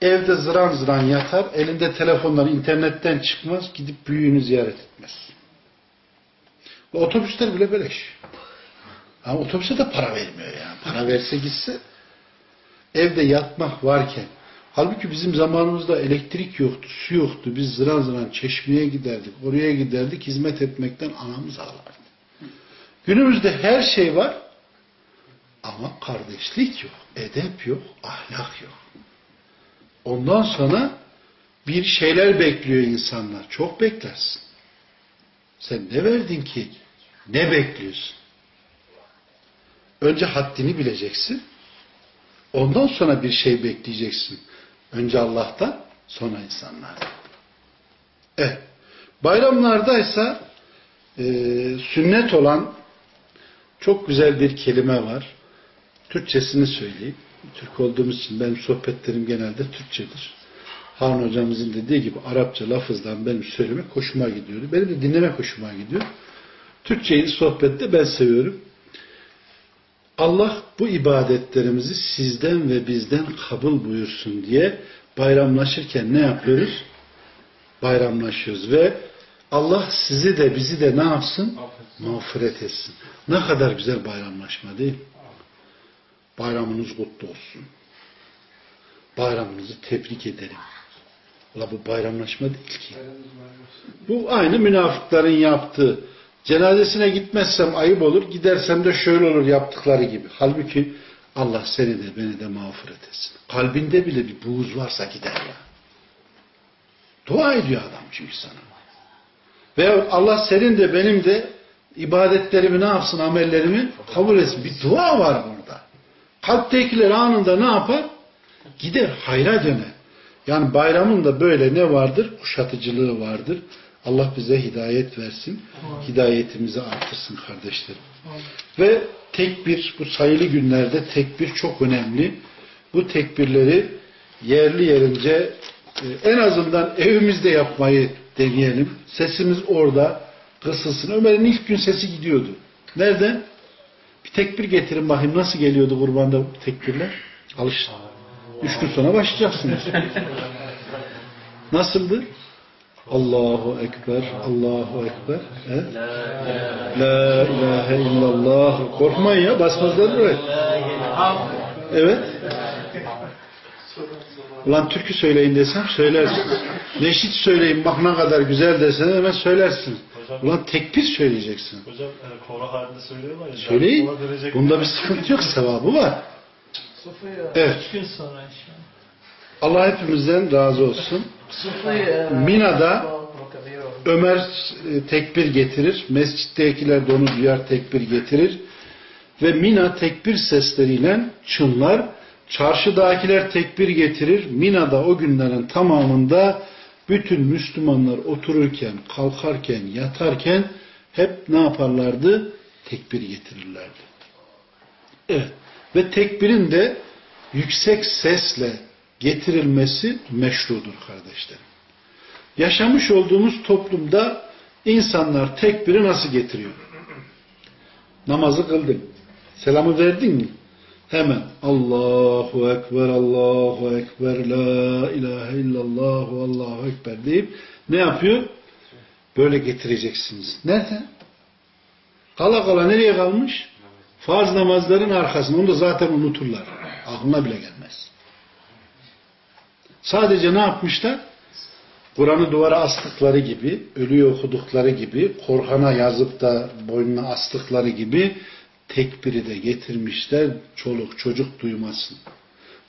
Speaker 1: Evde zıran zıran yatar, elinde telefonlar internetten çıkmaz, gidip büyüğünü ziyaret etmez. Ve otobüsler bile beleş. Ama otobüse de para vermiyor yani. Para verse gitse evde yatmak varken halbuki bizim zamanımızda elektrik yoktu, su yoktu. Biz zıran zıran çeşmeye giderdik, oraya giderdik, hizmet etmekten anamız ağlardı. Günümüzde her şey var Ama kardeşlik yok, edep yok, ahlak yok. Ondan sonra bir şeyler bekliyor insanlar. Çok beklersin. Sen ne verdin ki? Ne bekliyorsun? Önce haddini bileceksin. Ondan sonra bir şey bekleyeceksin. Önce Allah'tan, sonra insanlardan. Evet. Bayramlardaysa e, sünnet olan çok güzel bir kelime var. Türkçesini söyleyeyim. Türk olduğumuz için benim sohbetlerim genelde Türkçedir. Harun hocamızın dediği gibi Arapça lafızdan benim söylemek hoşuma gidiyor. Benim de dinlemek hoşuma gidiyor. Türkçeyi sohbette ben seviyorum. Allah bu ibadetlerimizi sizden ve bizden kabul buyursun diye bayramlaşırken ne yapıyoruz? Bayramlaşıyoruz ve Allah sizi de bizi de ne yapsın? Mağfiret etsin. Ne kadar güzel bayramlaşma değil mi? Bayramınız kutlu olsun. Bayramınızı tebrik ederim. Ula bu bayramlaşma değil ki. Bu aynı münafıkların yaptığı. Cenazesine gitmezsem ayıp olur, gidersem de şöyle olur yaptıkları gibi. Halbuki Allah seni de beni de mağfiret etsin. Kalbinde bile bir buğuz varsa gider ya. Dua ediyor adam çünkü sana. Veya Allah senin de benim de ibadetlerimi ne yapsın, amellerimi kabul etsin. Bir dua var burada. Kalptekiler anında ne yapar? Gider, hayra döner. Yani bayramın da böyle ne vardır? Kuşatıcılığı vardır. Allah bize hidayet versin. Hidayetimizi artırsın kardeşlerim. Ve tekbir, bu sayılı günlerde tekbir çok önemli. Bu tekbirleri yerli yerince e, en azından evimizde yapmayı deneyelim. Sesimiz orada kısılsın. Ömer'in ilk gün sesi gidiyordu. Nereden? Bir tekbir getirin bakayım nasıl geliyordu kurbanda tekbirler? Alış. Üç gün sonra başlayacaksınız. Nasıldı? Allahu Ekber, Allahu Ekber. He? La ilahe illallah. Korkmayın ya, basmazlar buraya. Evet. Ulan türkü söyleyin desem söylersin. Neşit söyleyin bak ne kadar güzel desen hemen söylersin. Ulan tekbir söyleyeceksin.
Speaker 4: Hocam e, koro halinde söylüyorlar ya.
Speaker 1: Söyleyin. Bunda bir sıkıntı yok, sevabı var. Evet.
Speaker 3: Üç gün sonra inşallah.
Speaker 1: Allah hepimizden razı olsun. Mina'da Ömer e, tekbir getirir. Mescittekiler de onu duyar tekbir getirir. Ve Mina tekbir sesleriyle çınlar. Çarşıdakiler tekbir getirir. Mina'da o günlerin tamamında bütün Müslümanlar otururken, kalkarken, yatarken hep ne yaparlardı? Tekbir getirirlerdi. Evet. Ve tekbirin de yüksek sesle getirilmesi meşrudur kardeşlerim. Yaşamış olduğumuz toplumda insanlar tekbiri nasıl getiriyor? Namazı kıldın. Selamı verdin mi? Hemen Allahu Ekber, Allahu Ekber, La ilahe illallah, Allahu Ekber deyip ne yapıyor? Böyle getireceksiniz. Nerede? Kala kala nereye kalmış? Farz namazların arkasında. Onu da zaten unuturlar. Aklına bile gelmez. Sadece ne yapmışlar? Kur'an'ı duvara astıkları gibi, ölüyü okudukları gibi, Korhan'a yazıp da boynuna astıkları gibi tekbiri de getirmişler. Çoluk çocuk duymasın.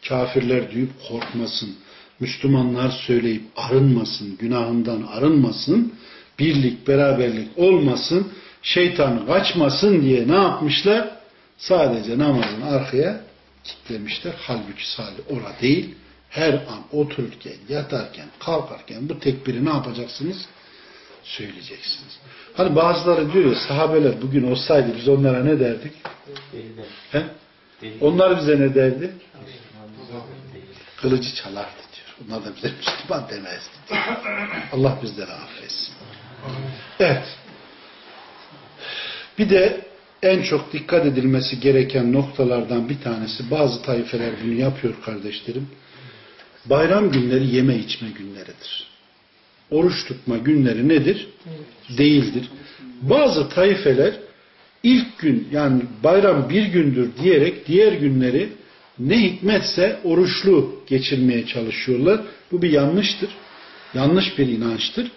Speaker 1: Kafirler duyup korkmasın. Müslümanlar söyleyip arınmasın. Günahından arınmasın. Birlik, beraberlik olmasın. Şeytan kaçmasın diye ne yapmışlar? Sadece namazın arkaya kitlemişler. Halbuki sadece ora değil. Her an otururken, yatarken, kalkarken bu tekbiri ne yapacaksınız? Söyleyeceksiniz. Hani bazıları diyor sahabeler bugün olsaydı biz onlara ne derdik? He? Onlar bize ne derdi? Kılıcı çalardı diyor. Onlar da bize Müslüman demezdi diyor. Allah bizleri affetsin. Evet. Bir de en çok dikkat edilmesi gereken noktalardan bir tanesi bazı tayfeler bunu yapıyor kardeşlerim. Bayram günleri yeme içme günleridir. Oruç tutma günleri nedir? Değildir. Bazı tayfeler ilk gün yani bayram bir gündür diyerek diğer günleri ne hikmetse oruçlu geçirmeye çalışıyorlar. Bu bir yanlıştır. Yanlış bir inançtır.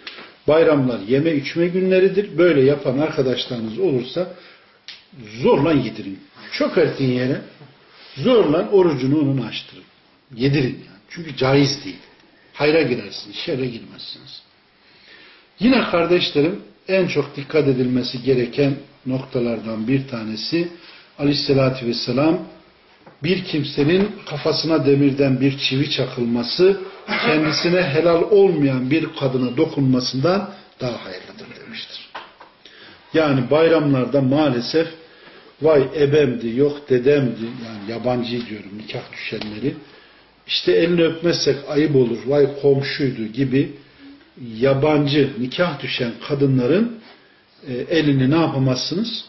Speaker 1: Bayramlar yeme içme günleridir. Böyle yapan arkadaşlarınız olursa zorla yedirin. Çökertin yere. Zorla orucunu onun açtırın. Yedirin yani. Çünkü caiz değil. Hayra girersiniz, şerre girmezsiniz. Yine kardeşlerim en çok dikkat edilmesi gereken noktalardan bir tanesi aleyhissalatü vesselam bir kimsenin kafasına demirden bir çivi çakılması kendisine helal olmayan bir kadına dokunmasından daha hayırlıdır demiştir. Yani bayramlarda maalesef vay ebemdi, yok dedemdi, yani yabancı diyorum nikah düşenleri, işte elini öpmezsek ayıp olur, vay komşuydu gibi yabancı nikah düşen kadınların e, elini ne yapamazsınız?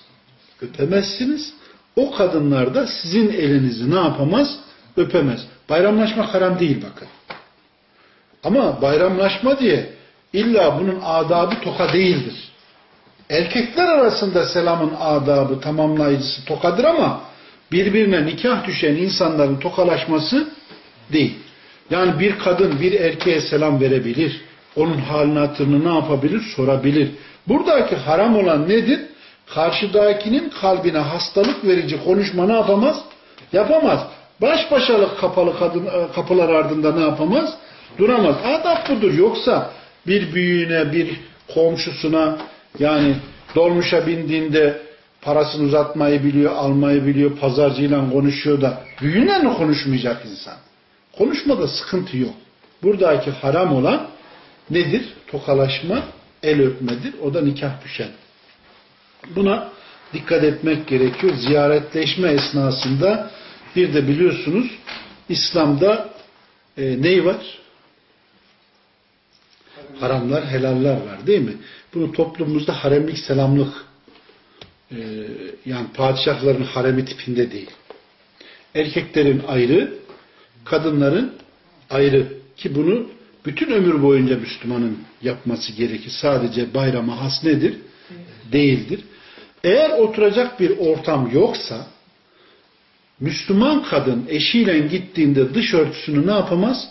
Speaker 1: Öpemezsiniz. O kadınlar da sizin elinizi ne yapamaz? Öpemez. Bayramlaşma haram değil bakın. Ama bayramlaşma diye illa bunun adabı toka değildir. Erkekler arasında selamın adabı tamamlayıcısı tokadır ama birbirine nikah düşen insanların tokalaşması değil. Yani bir kadın bir erkeğe selam verebilir. Onun halini hatırını ne yapabilir? Sorabilir. Buradaki haram olan nedir? Karşıdakinin kalbine hastalık verici konuşma ne yapamaz? Yapamaz. Baş başalık kapalı kadın, e, kapılar ardında ne yapamaz? Duramaz. Adap budur. Yoksa bir büyüğüne, bir komşusuna yani dolmuşa bindiğinde parasını uzatmayı biliyor, almayı biliyor, pazarcıyla konuşuyor da büyüğüne mi konuşmayacak insan? Konuşmada sıkıntı yok. Buradaki haram olan nedir? Tokalaşma, el öpmedir. O da nikah düşen. Buna dikkat etmek gerekiyor. Ziyaretleşme esnasında bir de biliyorsunuz İslam'da e, ney var? Haramlar, helaller var değil mi? Bunu toplumumuzda haremlik, selamlık e, yani padişahların haremi tipinde değil. Erkeklerin ayrı, kadınların ayrı ki bunu bütün ömür boyunca Müslümanın yapması gerekir. Sadece bayrama has nedir? Değildir. Eğer oturacak bir ortam yoksa Müslüman kadın eşiyle gittiğinde dış örtüsünü ne yapamaz?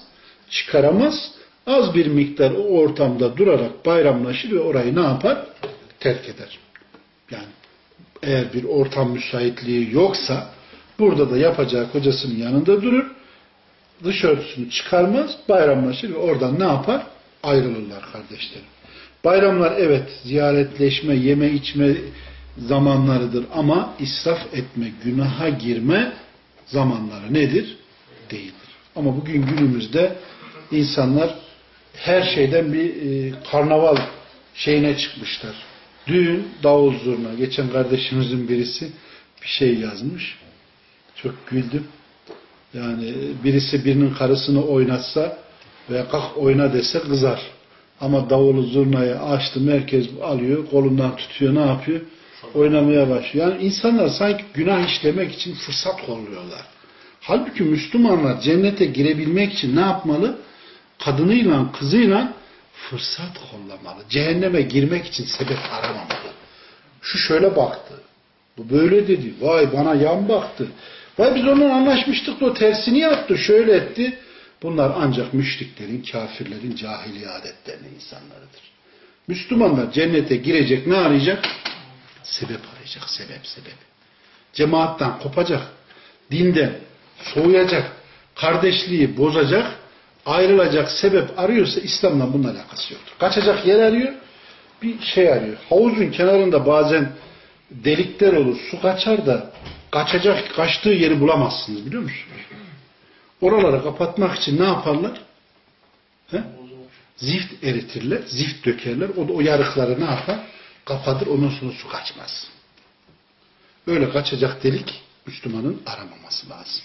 Speaker 1: Çıkaramaz. Az bir miktar o ortamda durarak bayramlaşır ve orayı ne yapar? Terk eder. Yani eğer bir ortam müsaitliği yoksa burada da yapacağı kocasının yanında durur. Dış örtüsünü çıkarmaz, bayramlaşır ve oradan ne yapar? Ayrılırlar kardeşlerim. Bayramlar evet ziyaretleşme, yeme içme zamanlarıdır ama israf etme, günaha girme zamanları nedir? Değildir. Ama bugün günümüzde insanlar her şeyden bir e, karnaval şeyine çıkmışlar. Düğün, davul zurna. Geçen kardeşimizin birisi bir şey yazmış. Çok güldüm. Yani birisi birinin karısını oynatsa veya kalk oyna dese kızar. Ama davulu zurnayı açtı merkez alıyor, kolundan tutuyor, ne yapıyor? Oynamaya başlıyor. Yani insanlar sanki günah işlemek için fırsat kolluyorlar. Halbuki Müslümanlar cennete girebilmek için ne yapmalı? Kadınıyla, kızıyla fırsat kollamalı. Cehenneme girmek için sebep aramamalı. Şu şöyle baktı. Bu böyle dedi. Vay bana yan baktı. Vay biz onunla anlaşmıştık da o tersini yaptı. Şöyle etti. Bunlar ancak müşriklerin, kafirlerin cahiliye adetlerinin insanlarıdır. Müslümanlar cennete girecek ne arayacak? Sebep arayacak. Sebep sebep. Cemaattan kopacak. Dinden soğuyacak. Kardeşliği bozacak. Ayrılacak sebep arıyorsa İslam'la bunun alakası yoktur. Kaçacak yer arıyor. Bir şey arıyor. Havuzun kenarında bazen delikler olur. Su kaçar da kaçacak, kaçtığı yeri bulamazsınız biliyor musunuz? Oraları kapatmak için ne yaparlar? He? Zift eritirler, zift dökerler. O da o yarıkları ne yapar? Kapatır, ondan sonra su kaçmaz. Öyle kaçacak delik Müslümanın aramaması lazım.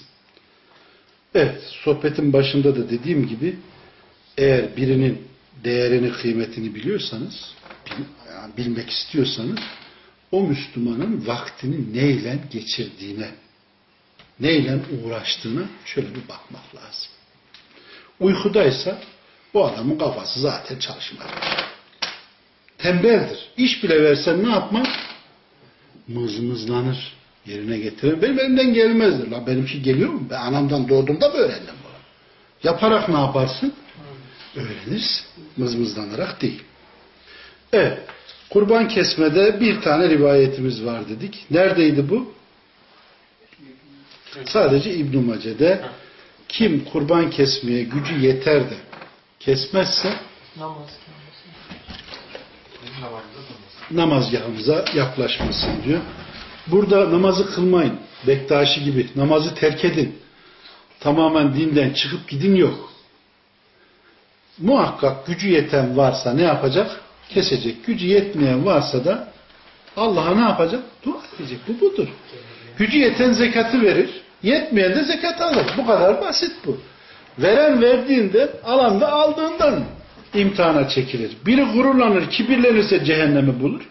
Speaker 1: Evet, sohbetin başında da dediğim gibi eğer birinin değerini, kıymetini biliyorsanız, bilmek istiyorsanız o Müslümanın vaktini neyle geçirdiğine, neyle uğraştığına şöyle bir bakmak lazım. Uykudaysa bu adamın kafası zaten çalışmaz. Tembeldir. İş bile versen ne yapmaz? Mızmızlanır. Yerine getirir. Benim elimden gelmezdir. La benim şey geliyor mu? Ben anamdan doğduğumda mı öğrendim bunu? Yaparak ne yaparsın? Öğrenirsin. Mızmızlanarak değil. Evet. Kurban kesmede bir tane rivayetimiz var dedik. Neredeydi bu? Sadece İbn-i Mace'de kim kurban kesmeye gücü yeter de kesmezse
Speaker 3: Namaz
Speaker 1: namazgahımıza yaklaşmasın diyor. Burada namazı kılmayın. Bektaşi gibi namazı terk edin. Tamamen dinden çıkıp gidin yok. Muhakkak gücü yeten varsa ne yapacak? Kesecek. Gücü yetmeyen varsa da Allah'a ne yapacak? Dua edecek. Bu budur. Gücü yeten zekatı verir. Yetmeyen de zekat alır. Bu kadar basit bu. Veren verdiğinde, alan da aldığından imtihana çekilir. Biri gururlanır, kibirlenirse cehennemi bulur.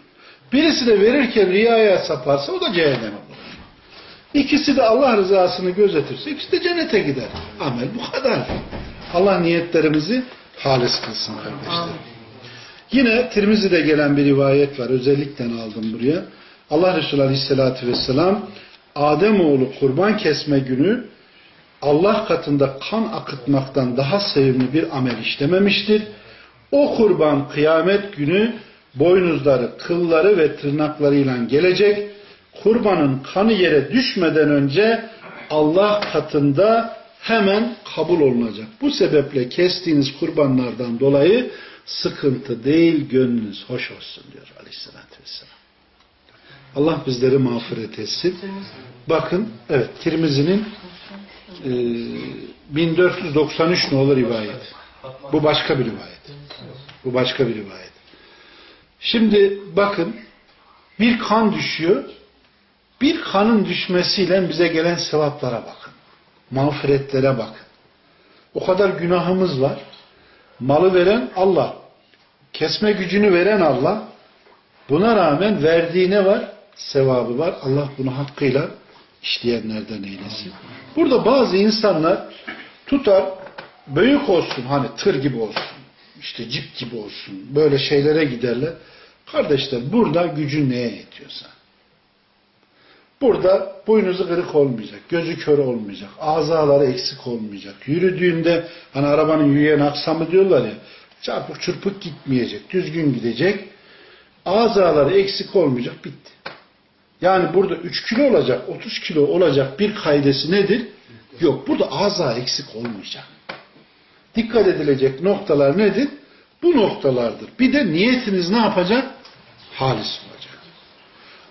Speaker 1: Birisi de verirken riyaya saparsa o da cehennemi bulur. İkisi de Allah rızasını gözetirse ikisi de cennete gider. Amel bu kadar. Allah niyetlerimizi halis kılsın kardeşler. Yine Tirmizi'de gelen bir rivayet var. Özellikle aldım buraya. Allah Resulü Aleyhisselatü Vesselam Ademoğlu kurban kesme günü Allah katında kan akıtmaktan daha sevimli bir amel işlememiştir. O kurban kıyamet günü boynuzları, kılları ve tırnaklarıyla gelecek. Kurbanın kanı yere düşmeden önce Allah katında hemen kabul olunacak. Bu sebeple kestiğiniz kurbanlardan dolayı sıkıntı değil, gönlünüz hoş olsun diyor aleyhissalatü vesselam. Allah bizleri mağfiret etsin. Bakın, evet, Tirmizi'nin e, 1493 ne olur rivayet. Bu başka bir rivayet. Bu başka bir rivayet. Şimdi bakın, bir kan düşüyor, bir kanın düşmesiyle bize gelen sevaplara bakın. Mağfiretlere bakın. O kadar günahımız var. Malı veren Allah. Kesme gücünü veren Allah. Buna rağmen verdiği ne var? Sevabı var. Allah bunu hakkıyla işleyenlerden eylesin. Burada bazı insanlar tutar büyük olsun hani tır gibi olsun işte cip gibi olsun böyle şeylere giderler. Kardeşler burada gücün neye yetiyorsa. Burada boynuzu kırık olmayacak, gözü kör olmayacak, azaları eksik olmayacak. Yürüdüğünde hani arabanın yürüyen aksamı diyorlar ya çarpık çırpık gitmeyecek, düzgün gidecek. Azaları eksik olmayacak, bitti. Yani burada 3 kilo olacak, 30 kilo olacak bir kaidesi nedir? Yok. Burada aza eksik olmayacak. Dikkat edilecek noktalar nedir? Bu noktalardır. Bir de niyetiniz ne yapacak? Halis olacak.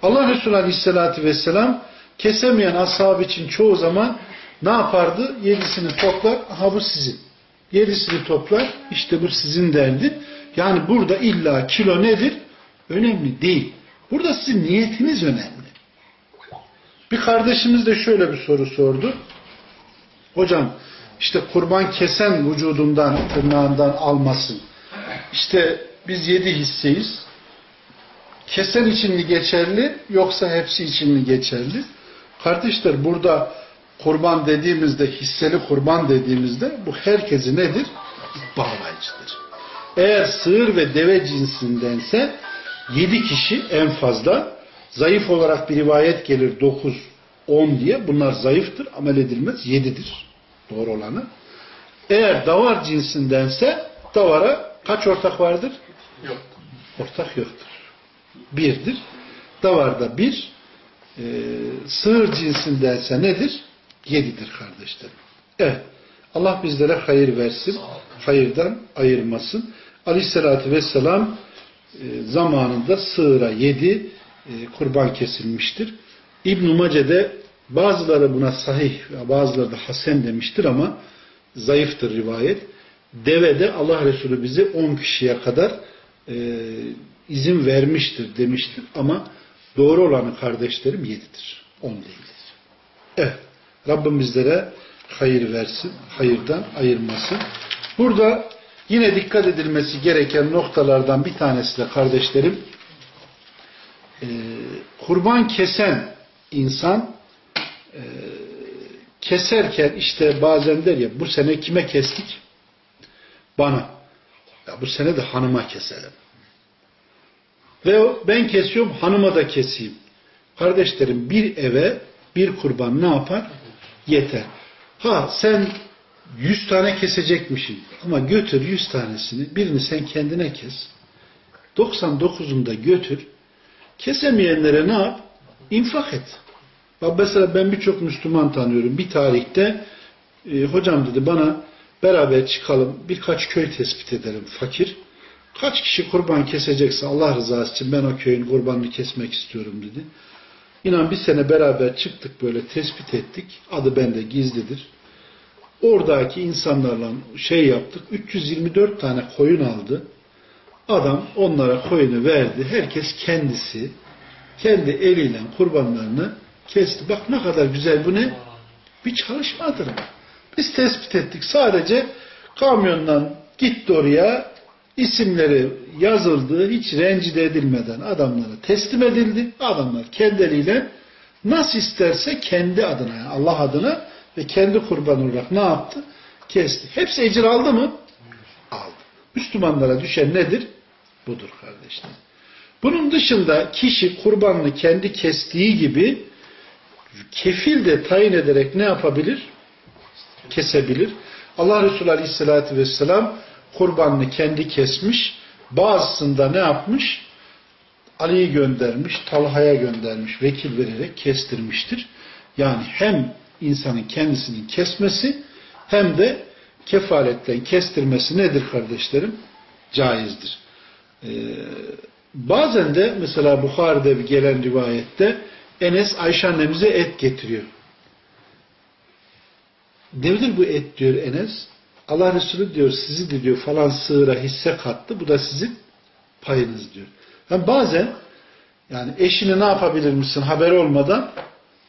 Speaker 1: Allah Resulü Aleyhisselatü Vesselam kesemeyen ashab için çoğu zaman ne yapardı? Yedisini toplar, aha bu sizin. Yedisini toplar, işte bu sizin derdi. Yani burada illa kilo nedir? Önemli değil. Burada sizin niyetiniz önemli. Bir kardeşimiz de şöyle bir soru sordu. Hocam işte kurban kesen vücudumdan, tırnağından almasın. İşte biz yedi hisseyiz. Kesen için mi geçerli yoksa hepsi için mi geçerli? Kardeşler burada kurban dediğimizde, hisseli kurban dediğimizde bu herkesi nedir? Bağlayıcıdır. Eğer sığır ve deve cinsindense yedi kişi en fazla zayıf olarak bir rivayet gelir 9, 10 diye. Bunlar zayıftır, amel edilmez. 7'dir. Doğru olanı. Eğer davar cinsindense davara kaç ortak vardır?
Speaker 2: Yok.
Speaker 1: Ortak yoktur. Birdir. Davarda bir. E, sığır cinsindense nedir? Yedidir kardeşlerim. Evet. Allah bizlere hayır versin. Hayırdan ayırmasın. Aleyhissalatü vesselam e, zamanında sığıra yedi e, kurban kesilmiştir. İbn-i Mace'de bazıları buna sahih bazıları da hasen demiştir ama zayıftır rivayet. Devede Allah Resulü bizi 10 kişiye kadar e, izin vermiştir demiştir ama doğru olanı kardeşlerim 7'dir. 10 değildir. Evet. Rabbim bizlere hayır versin, hayırdan ayırmasın. Burada yine dikkat edilmesi gereken noktalardan bir tanesi de kardeşlerim e, kurban kesen insan e, keserken işte bazen der ya bu sene kime kestik? Bana. Ya bu sene de hanıma keselim. Ve ben kesiyorum hanıma da keseyim. Kardeşlerim bir eve bir kurban ne yapar? Yeter. Ha sen yüz tane kesecekmişsin ama götür yüz tanesini birini sen kendine kes. 99'unu da götür. Kesemeyenlere ne yap? İnfak et. Bak mesela ben birçok Müslüman tanıyorum. Bir tarihte e, hocam dedi bana beraber çıkalım birkaç köy tespit edelim fakir. Kaç kişi kurban kesecekse Allah rızası için ben o köyün kurbanını kesmek istiyorum dedi. İnan bir sene beraber çıktık böyle tespit ettik. Adı bende gizlidir. Oradaki insanlarla şey yaptık. 324 tane koyun aldı. Adam onlara koyunu verdi. Herkes kendisi kendi eliyle kurbanlarını kesti. Bak ne kadar güzel bu ne? Bir çalışmadır. Biz tespit ettik. Sadece kamyondan gitti oraya isimleri yazıldı. Hiç rencide edilmeden adamlara teslim edildi. Adamlar kendi eliyle nasıl isterse kendi adına yani Allah adına ve kendi kurban olarak ne yaptı? Kesti. Hepsi ecir aldı mı? Aldı. Müslümanlara düşen nedir? Budur kardeşler. Bunun dışında kişi kurbanını kendi kestiği gibi kefil de tayin ederek ne yapabilir? Kesebilir. Allah Resulü Aleyhisselatü Vesselam kurbanını kendi kesmiş. Bazısında ne yapmış? Ali'yi göndermiş, Talha'ya göndermiş, vekil vererek kestirmiştir. Yani hem insanın kendisinin kesmesi hem de kefaletten kestirmesi nedir kardeşlerim? Caizdir. Ee, bazen de mesela Bukhari'de bir gelen rivayette Enes Ayşe annemize et getiriyor. Nedir bu et diyor Enes? Allah Resulü diyor sizi de diyor falan sığıra hisse kattı. Bu da sizin payınız diyor. Yani bazen yani eşini ne yapabilir misin haberi olmadan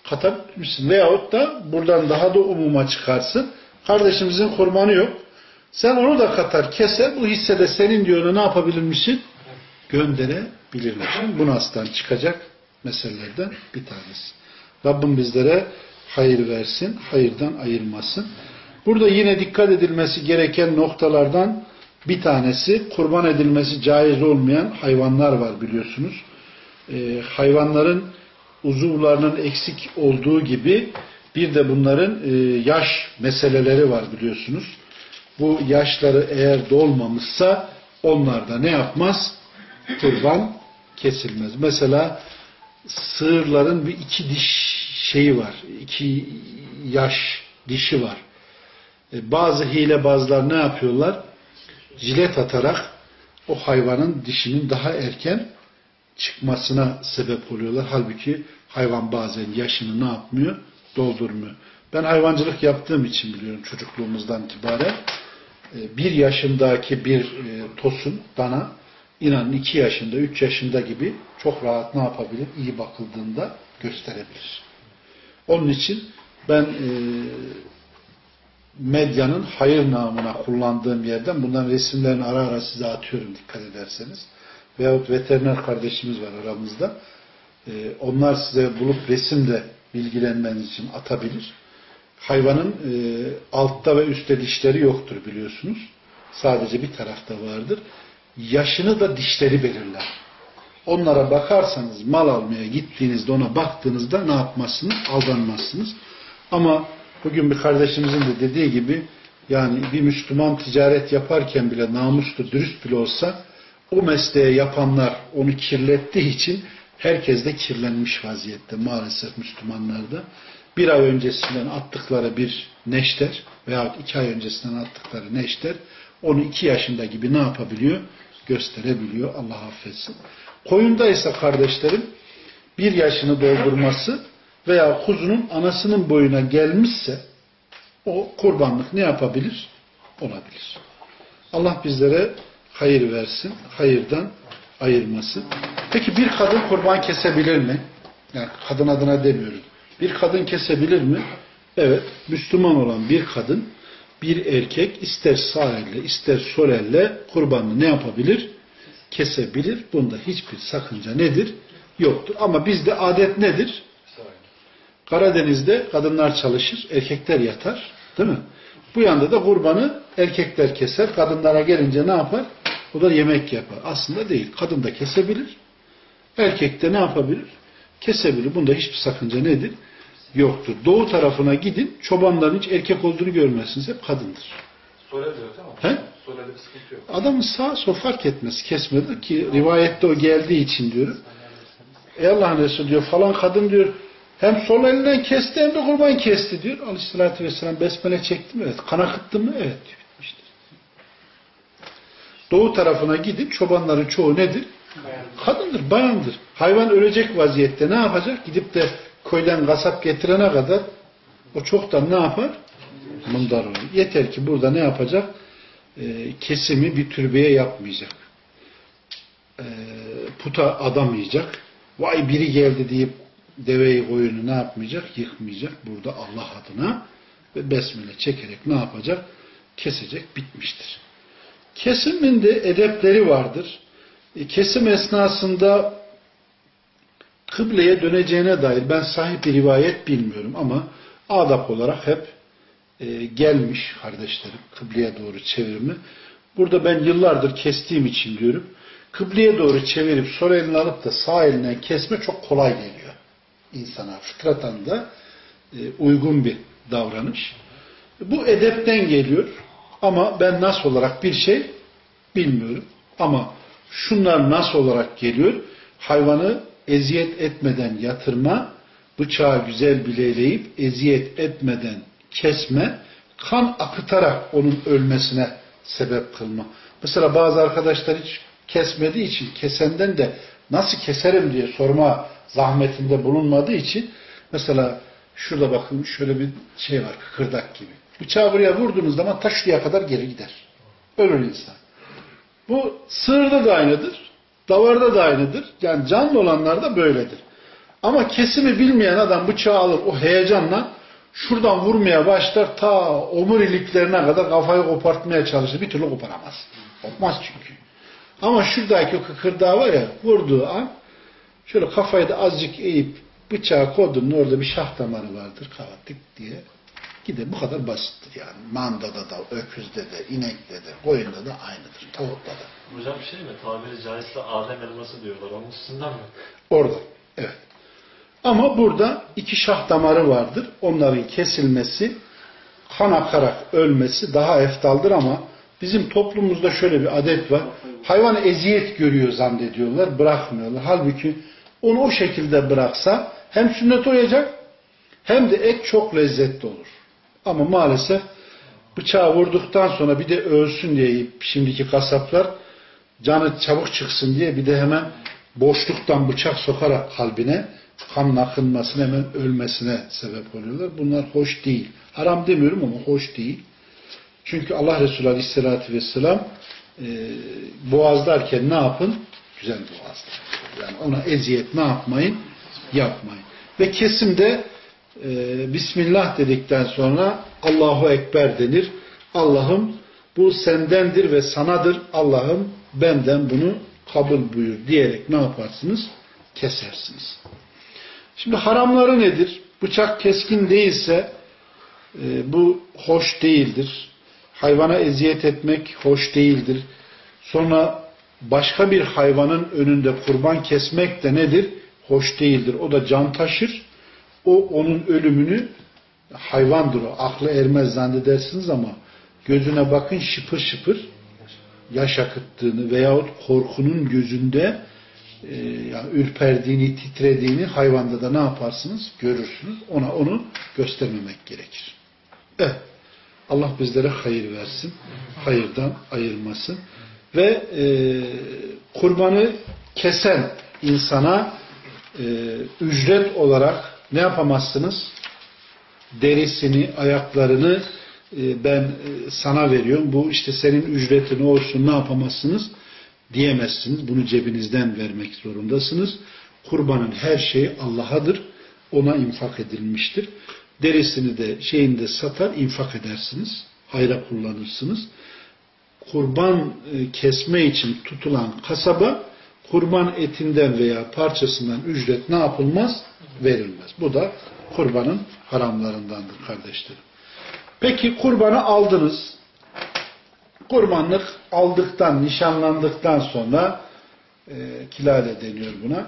Speaker 1: katabilir misin? Veyahut da buradan daha da umuma çıkarsın. Kardeşimizin kurbanı yok. Sen onu da katar keser. Bu hisse de senin diyor ne yapabilir misin? Gönderebilir misin? Bu nasıldan çıkacak meselelerden bir tanesi. Rabbim bizlere hayır versin. Hayırdan ayırmasın. Burada yine dikkat edilmesi gereken noktalardan bir tanesi kurban edilmesi caiz olmayan hayvanlar var biliyorsunuz. Ee, hayvanların uzuvlarının eksik olduğu gibi bir de bunların e, yaş meseleleri var biliyorsunuz. Bu yaşları eğer dolmamışsa onlar da ne yapmaz? Kurban kesilmez. Mesela sığırların bir iki diş şeyi var. iki yaş dişi var. E, bazı hilebazlar ne yapıyorlar? Jilet atarak o hayvanın dişinin daha erken çıkmasına sebep oluyorlar. Halbuki hayvan bazen yaşını ne yapmıyor? Doldurmuyor. Ben hayvancılık yaptığım için biliyorum çocukluğumuzdan itibaren. E, bir yaşındaki bir e, tosun, dana inanın iki yaşında, üç yaşında gibi çok rahat ne yapabilir? İyi bakıldığında gösterebilir. Onun için ben medyanın hayır namına kullandığım yerden bunların resimlerini ara ara size atıyorum dikkat ederseniz. Veyahut veteriner kardeşimiz var aramızda. Ee, onlar size bulup resimde bilgilenmeniz için atabilir. Hayvanın e, altta ve üstte dişleri yoktur biliyorsunuz. Sadece bir tarafta vardır. Yaşını da dişleri belirler. Onlara bakarsanız mal almaya gittiğinizde ona baktığınızda ne yapmazsınız? Aldanmazsınız. Ama bugün bir kardeşimizin de dediği gibi yani bir Müslüman ticaret yaparken bile namuslu, dürüst bile olsa o mesleği yapanlar onu kirlettiği için herkes de kirlenmiş vaziyette maalesef Müslümanlarda. Bir ay öncesinden attıkları bir neşter veya iki ay öncesinden attıkları neşter onu iki yaşında gibi ne yapabiliyor? Gösterebiliyor. Allah affetsin. Koyunda ise kardeşlerim bir yaşını doldurması veya kuzunun anasının boyuna gelmişse o kurbanlık ne yapabilir? Olabilir. Allah bizlere hayır versin, hayırdan ayırmasın. Peki bir kadın kurban kesebilir mi? Yani kadın adına demiyorum. Bir kadın kesebilir mi? Evet, Müslüman olan bir kadın, bir erkek ister sağ elle, ister sol elle kurbanını ne yapabilir? Kesebilir. Bunda hiçbir sakınca nedir? Yoktur. Ama bizde adet nedir? Karadeniz'de kadınlar çalışır, erkekler yatar. Değil mi? Bu yanda da kurbanı erkekler keser. Kadınlara gelince ne yapar? O da yemek yapar. Aslında değil. Kadın da kesebilir. Erkek de ne yapabilir? Kesebilir. Bunda hiçbir sakınca nedir? Yoktur. Doğu tarafına gidin. Çobanların hiç erkek olduğunu görmezsiniz. Hep kadındır.
Speaker 5: Sol el diyor değil mi?
Speaker 1: He?
Speaker 5: Solede bir sıkıntı yok.
Speaker 1: Adamın sağ sol fark etmez kesmedi ki rivayette o geldiği için diyorum. Ey Allah'ın Resulü diyor falan kadın diyor hem sol elinden kesti hem de kurban kesti diyor. Aleyhissalatü vesselam besmele çekti mi? Evet. Kan akıttı mı? Evet diyor. Bitmiştir. Doğu tarafına gidip çobanların çoğu nedir? Kadındır, bayandır. Hayvan ölecek vaziyette ne yapacak? Gidip de köyden kasap getirene kadar o çoktan ne yapar? Mundar olur. Yeter ki burada ne yapacak? Ee, kesimi bir türbeye yapmayacak. Ee, puta adamayacak. Vay biri geldi deyip deveyi koyunu ne yapmayacak? Yıkmayacak. Burada Allah adına ve besmele çekerek ne yapacak? Kesecek, bitmiştir. Kesimin de edepleri vardır. E, Kesim esnasında kıbleye döneceğine dair ben sahip bir rivayet bilmiyorum ama adap olarak hep e, gelmiş kardeşlerim kıbleye doğru çevirme. Burada ben yıllardır kestiğim için diyorum. Kıbleye doğru çevirip sol elini alıp da sağ elinden kesme çok kolay geliyor insana. Fıtratan da e, uygun bir davranış. Bu edepten geliyor ama ben nas olarak bir şey bilmiyorum. Ama şunlar nas olarak geliyor. Hayvanı eziyet etmeden yatırma, bıçağı güzel bileyleyip eziyet etmeden kesme, kan akıtarak onun ölmesine sebep kılma. Mesela bazı arkadaşlar hiç kesmediği için kesenden de nasıl keserim diye sorma zahmetinde bulunmadığı için mesela şurada bakın şöyle bir şey var kıkırdak gibi. Bıçağı buraya vurduğunuz zaman taş şuraya kadar geri gider. Ölür insan. Bu sığırda da aynıdır. Davarda da aynıdır. Yani canlı olanlarda böyledir. Ama kesimi bilmeyen adam bıçağı alır o heyecanla şuradan vurmaya başlar ta omuriliklerine kadar kafayı kopartmaya çalışır. Bir türlü koparamaz. Kopmaz çünkü. Ama şuradaki o kıkırdağı var ya vurduğu an şöyle kafayı da azıcık eğip bıçağı kodunun orada bir şah damarı vardır. Kavattık diye gider. Bu kadar basittir yani. Mandada da, öküzde de, inekte de, koyunda da aynıdır. Tavukta da.
Speaker 4: Hocam şey mi? Tabiri caizse Adem elması diyorlar. Onun üstünden mi?
Speaker 1: Orada. Evet. Ama burada iki şah damarı vardır. Onların kesilmesi, kan akarak ölmesi daha eftaldır ama bizim toplumumuzda şöyle bir adet var. Hayvan eziyet görüyor zannediyorlar, bırakmıyorlar. Halbuki onu o şekilde bıraksa hem sünnet olacak hem de et çok lezzetli olur. Ama maalesef bıçağı vurduktan sonra bir de ölsün diye şimdiki kasaplar canı çabuk çıksın diye bir de hemen boşluktan bıçak sokarak kalbine kanın akınmasına hemen ölmesine sebep oluyorlar. Bunlar hoş değil. Haram demiyorum ama hoş değil. Çünkü Allah Resulü Aleyhisselatü Vesselam e, boğazlarken ne yapın? Güzel boğazlar. Yani ona eziyet ne yapmayın? Yapmayın. Ve kesimde e, Bismillah dedikten sonra Allahu Ekber denir. Allah'ım bu sendendir ve sanadır. Allah'ım benden bunu kabul buyur diyerek ne yaparsınız? Kesersiniz. Şimdi haramları nedir? Bıçak keskin değilse e, bu hoş değildir. Hayvana eziyet etmek hoş değildir. Sonra başka bir hayvanın önünde kurban kesmek de nedir? Hoş değildir. O da can taşır. O onun ölümünü hayvandır o. Aklı ermez zannedersiniz ama gözüne bakın şıpır şıpır yaş akıttığını veyahut korkunun gözünde e, yani ürperdiğini, titrediğini hayvanda da ne yaparsınız? Görürsünüz. Ona onu göstermemek gerekir. Evet. Allah bizlere hayır versin. Hayırdan ayırmasın. Ve e, kurbanı kesen insana e, ücret olarak ne yapamazsınız? Derisini, ayaklarını e, ben e, sana veriyorum. Bu işte senin ücretin olsun ne yapamazsınız? Diyemezsiniz. Bunu cebinizden vermek zorundasınız. Kurbanın her şeyi Allah'adır. Ona infak edilmiştir. Derisini de şeyini de satar infak edersiniz. Hayra kullanırsınız. Kurban e, kesme için tutulan kasaba kurban etinden veya parçasından ücret ne yapılmaz? Verilmez. Bu da kurbanın haramlarındandır kardeşlerim. Peki kurbanı aldınız. Kurbanlık aldıktan, nişanlandıktan sonra e, kilale deniyor buna.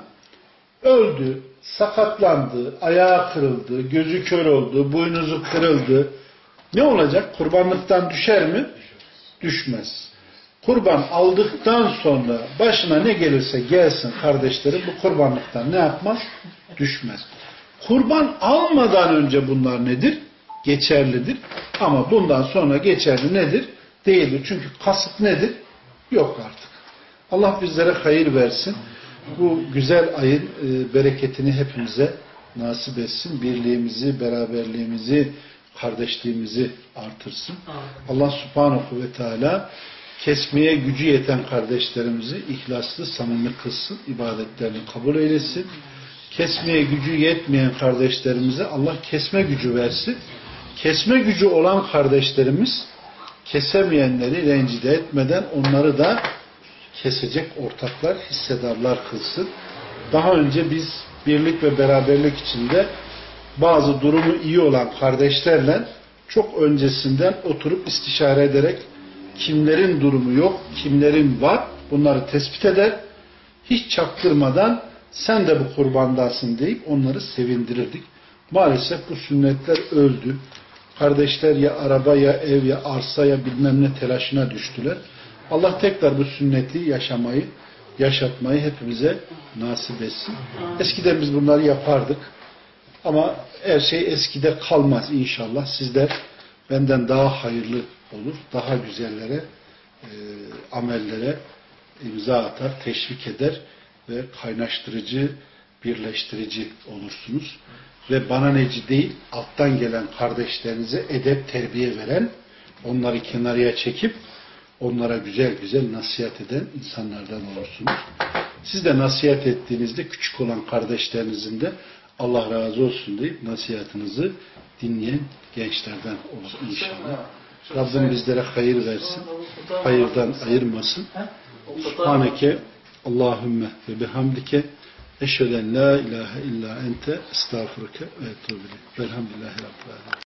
Speaker 1: Öldü, sakatlandı, ayağı kırıldı, gözü kör oldu, boynuzu kırıldı. Ne olacak? Kurbanlıktan düşer mi? Düşmez. Kurban aldıktan sonra başına ne gelirse gelsin kardeşlerim bu kurbanlıktan ne yapmaz? Düşmez. Kurban almadan önce bunlar nedir? Geçerlidir. Ama bundan sonra geçerli nedir? Değildir. Çünkü kasıt nedir? Yok artık. Allah bizlere hayır versin. Bu güzel ayın e, bereketini hepimize nasip etsin. Birliğimizi, beraberliğimizi, kardeşliğimizi artırsın. Allah subhanahu ve teala kesmeye gücü yeten kardeşlerimizi ihlaslı, samimi kılsın. ibadetlerini kabul eylesin. Kesmeye gücü yetmeyen kardeşlerimize Allah kesme gücü versin. Kesme gücü olan kardeşlerimiz kesemeyenleri rencide etmeden onları da kesecek ortaklar, hissedarlar kılsın. Daha önce biz birlik ve beraberlik içinde bazı durumu iyi olan kardeşlerle çok öncesinden oturup istişare ederek kimlerin durumu yok, kimlerin var bunları tespit eder. Hiç çaktırmadan sen de bu kurbandasın deyip onları sevindirirdik. Maalesef bu sünnetler öldü. Kardeşler ya araba ya ev ya arsa ya bilmem ne telaşına düştüler. Allah tekrar bu sünneti yaşamayı, yaşatmayı hepimize nasip etsin. Eskiden biz bunları yapardık. Ama her şey eskide kalmaz inşallah. Sizler benden daha hayırlı olur. Daha güzellere, e, amellere imza atar, teşvik eder ve kaynaştırıcı, birleştirici olursunuz. Ve bana neci değil, alttan gelen kardeşlerinize edep, terbiye veren, onları kenarıya çekip onlara güzel güzel nasihat eden insanlardan olursunuz. Siz de nasihat ettiğinizde küçük olan kardeşlerinizin de Allah razı olsun deyip nasihatınızı dinleyen gençlerden olur inşallah. Rabbim bizlere hayır versin. Hayırdan ayırmasın. Subhaneke Allahümme ve bihamdike eşheden la ilahe illa ente estağfurke ve etûbü Velhamdülillahi Rabbil Alemin.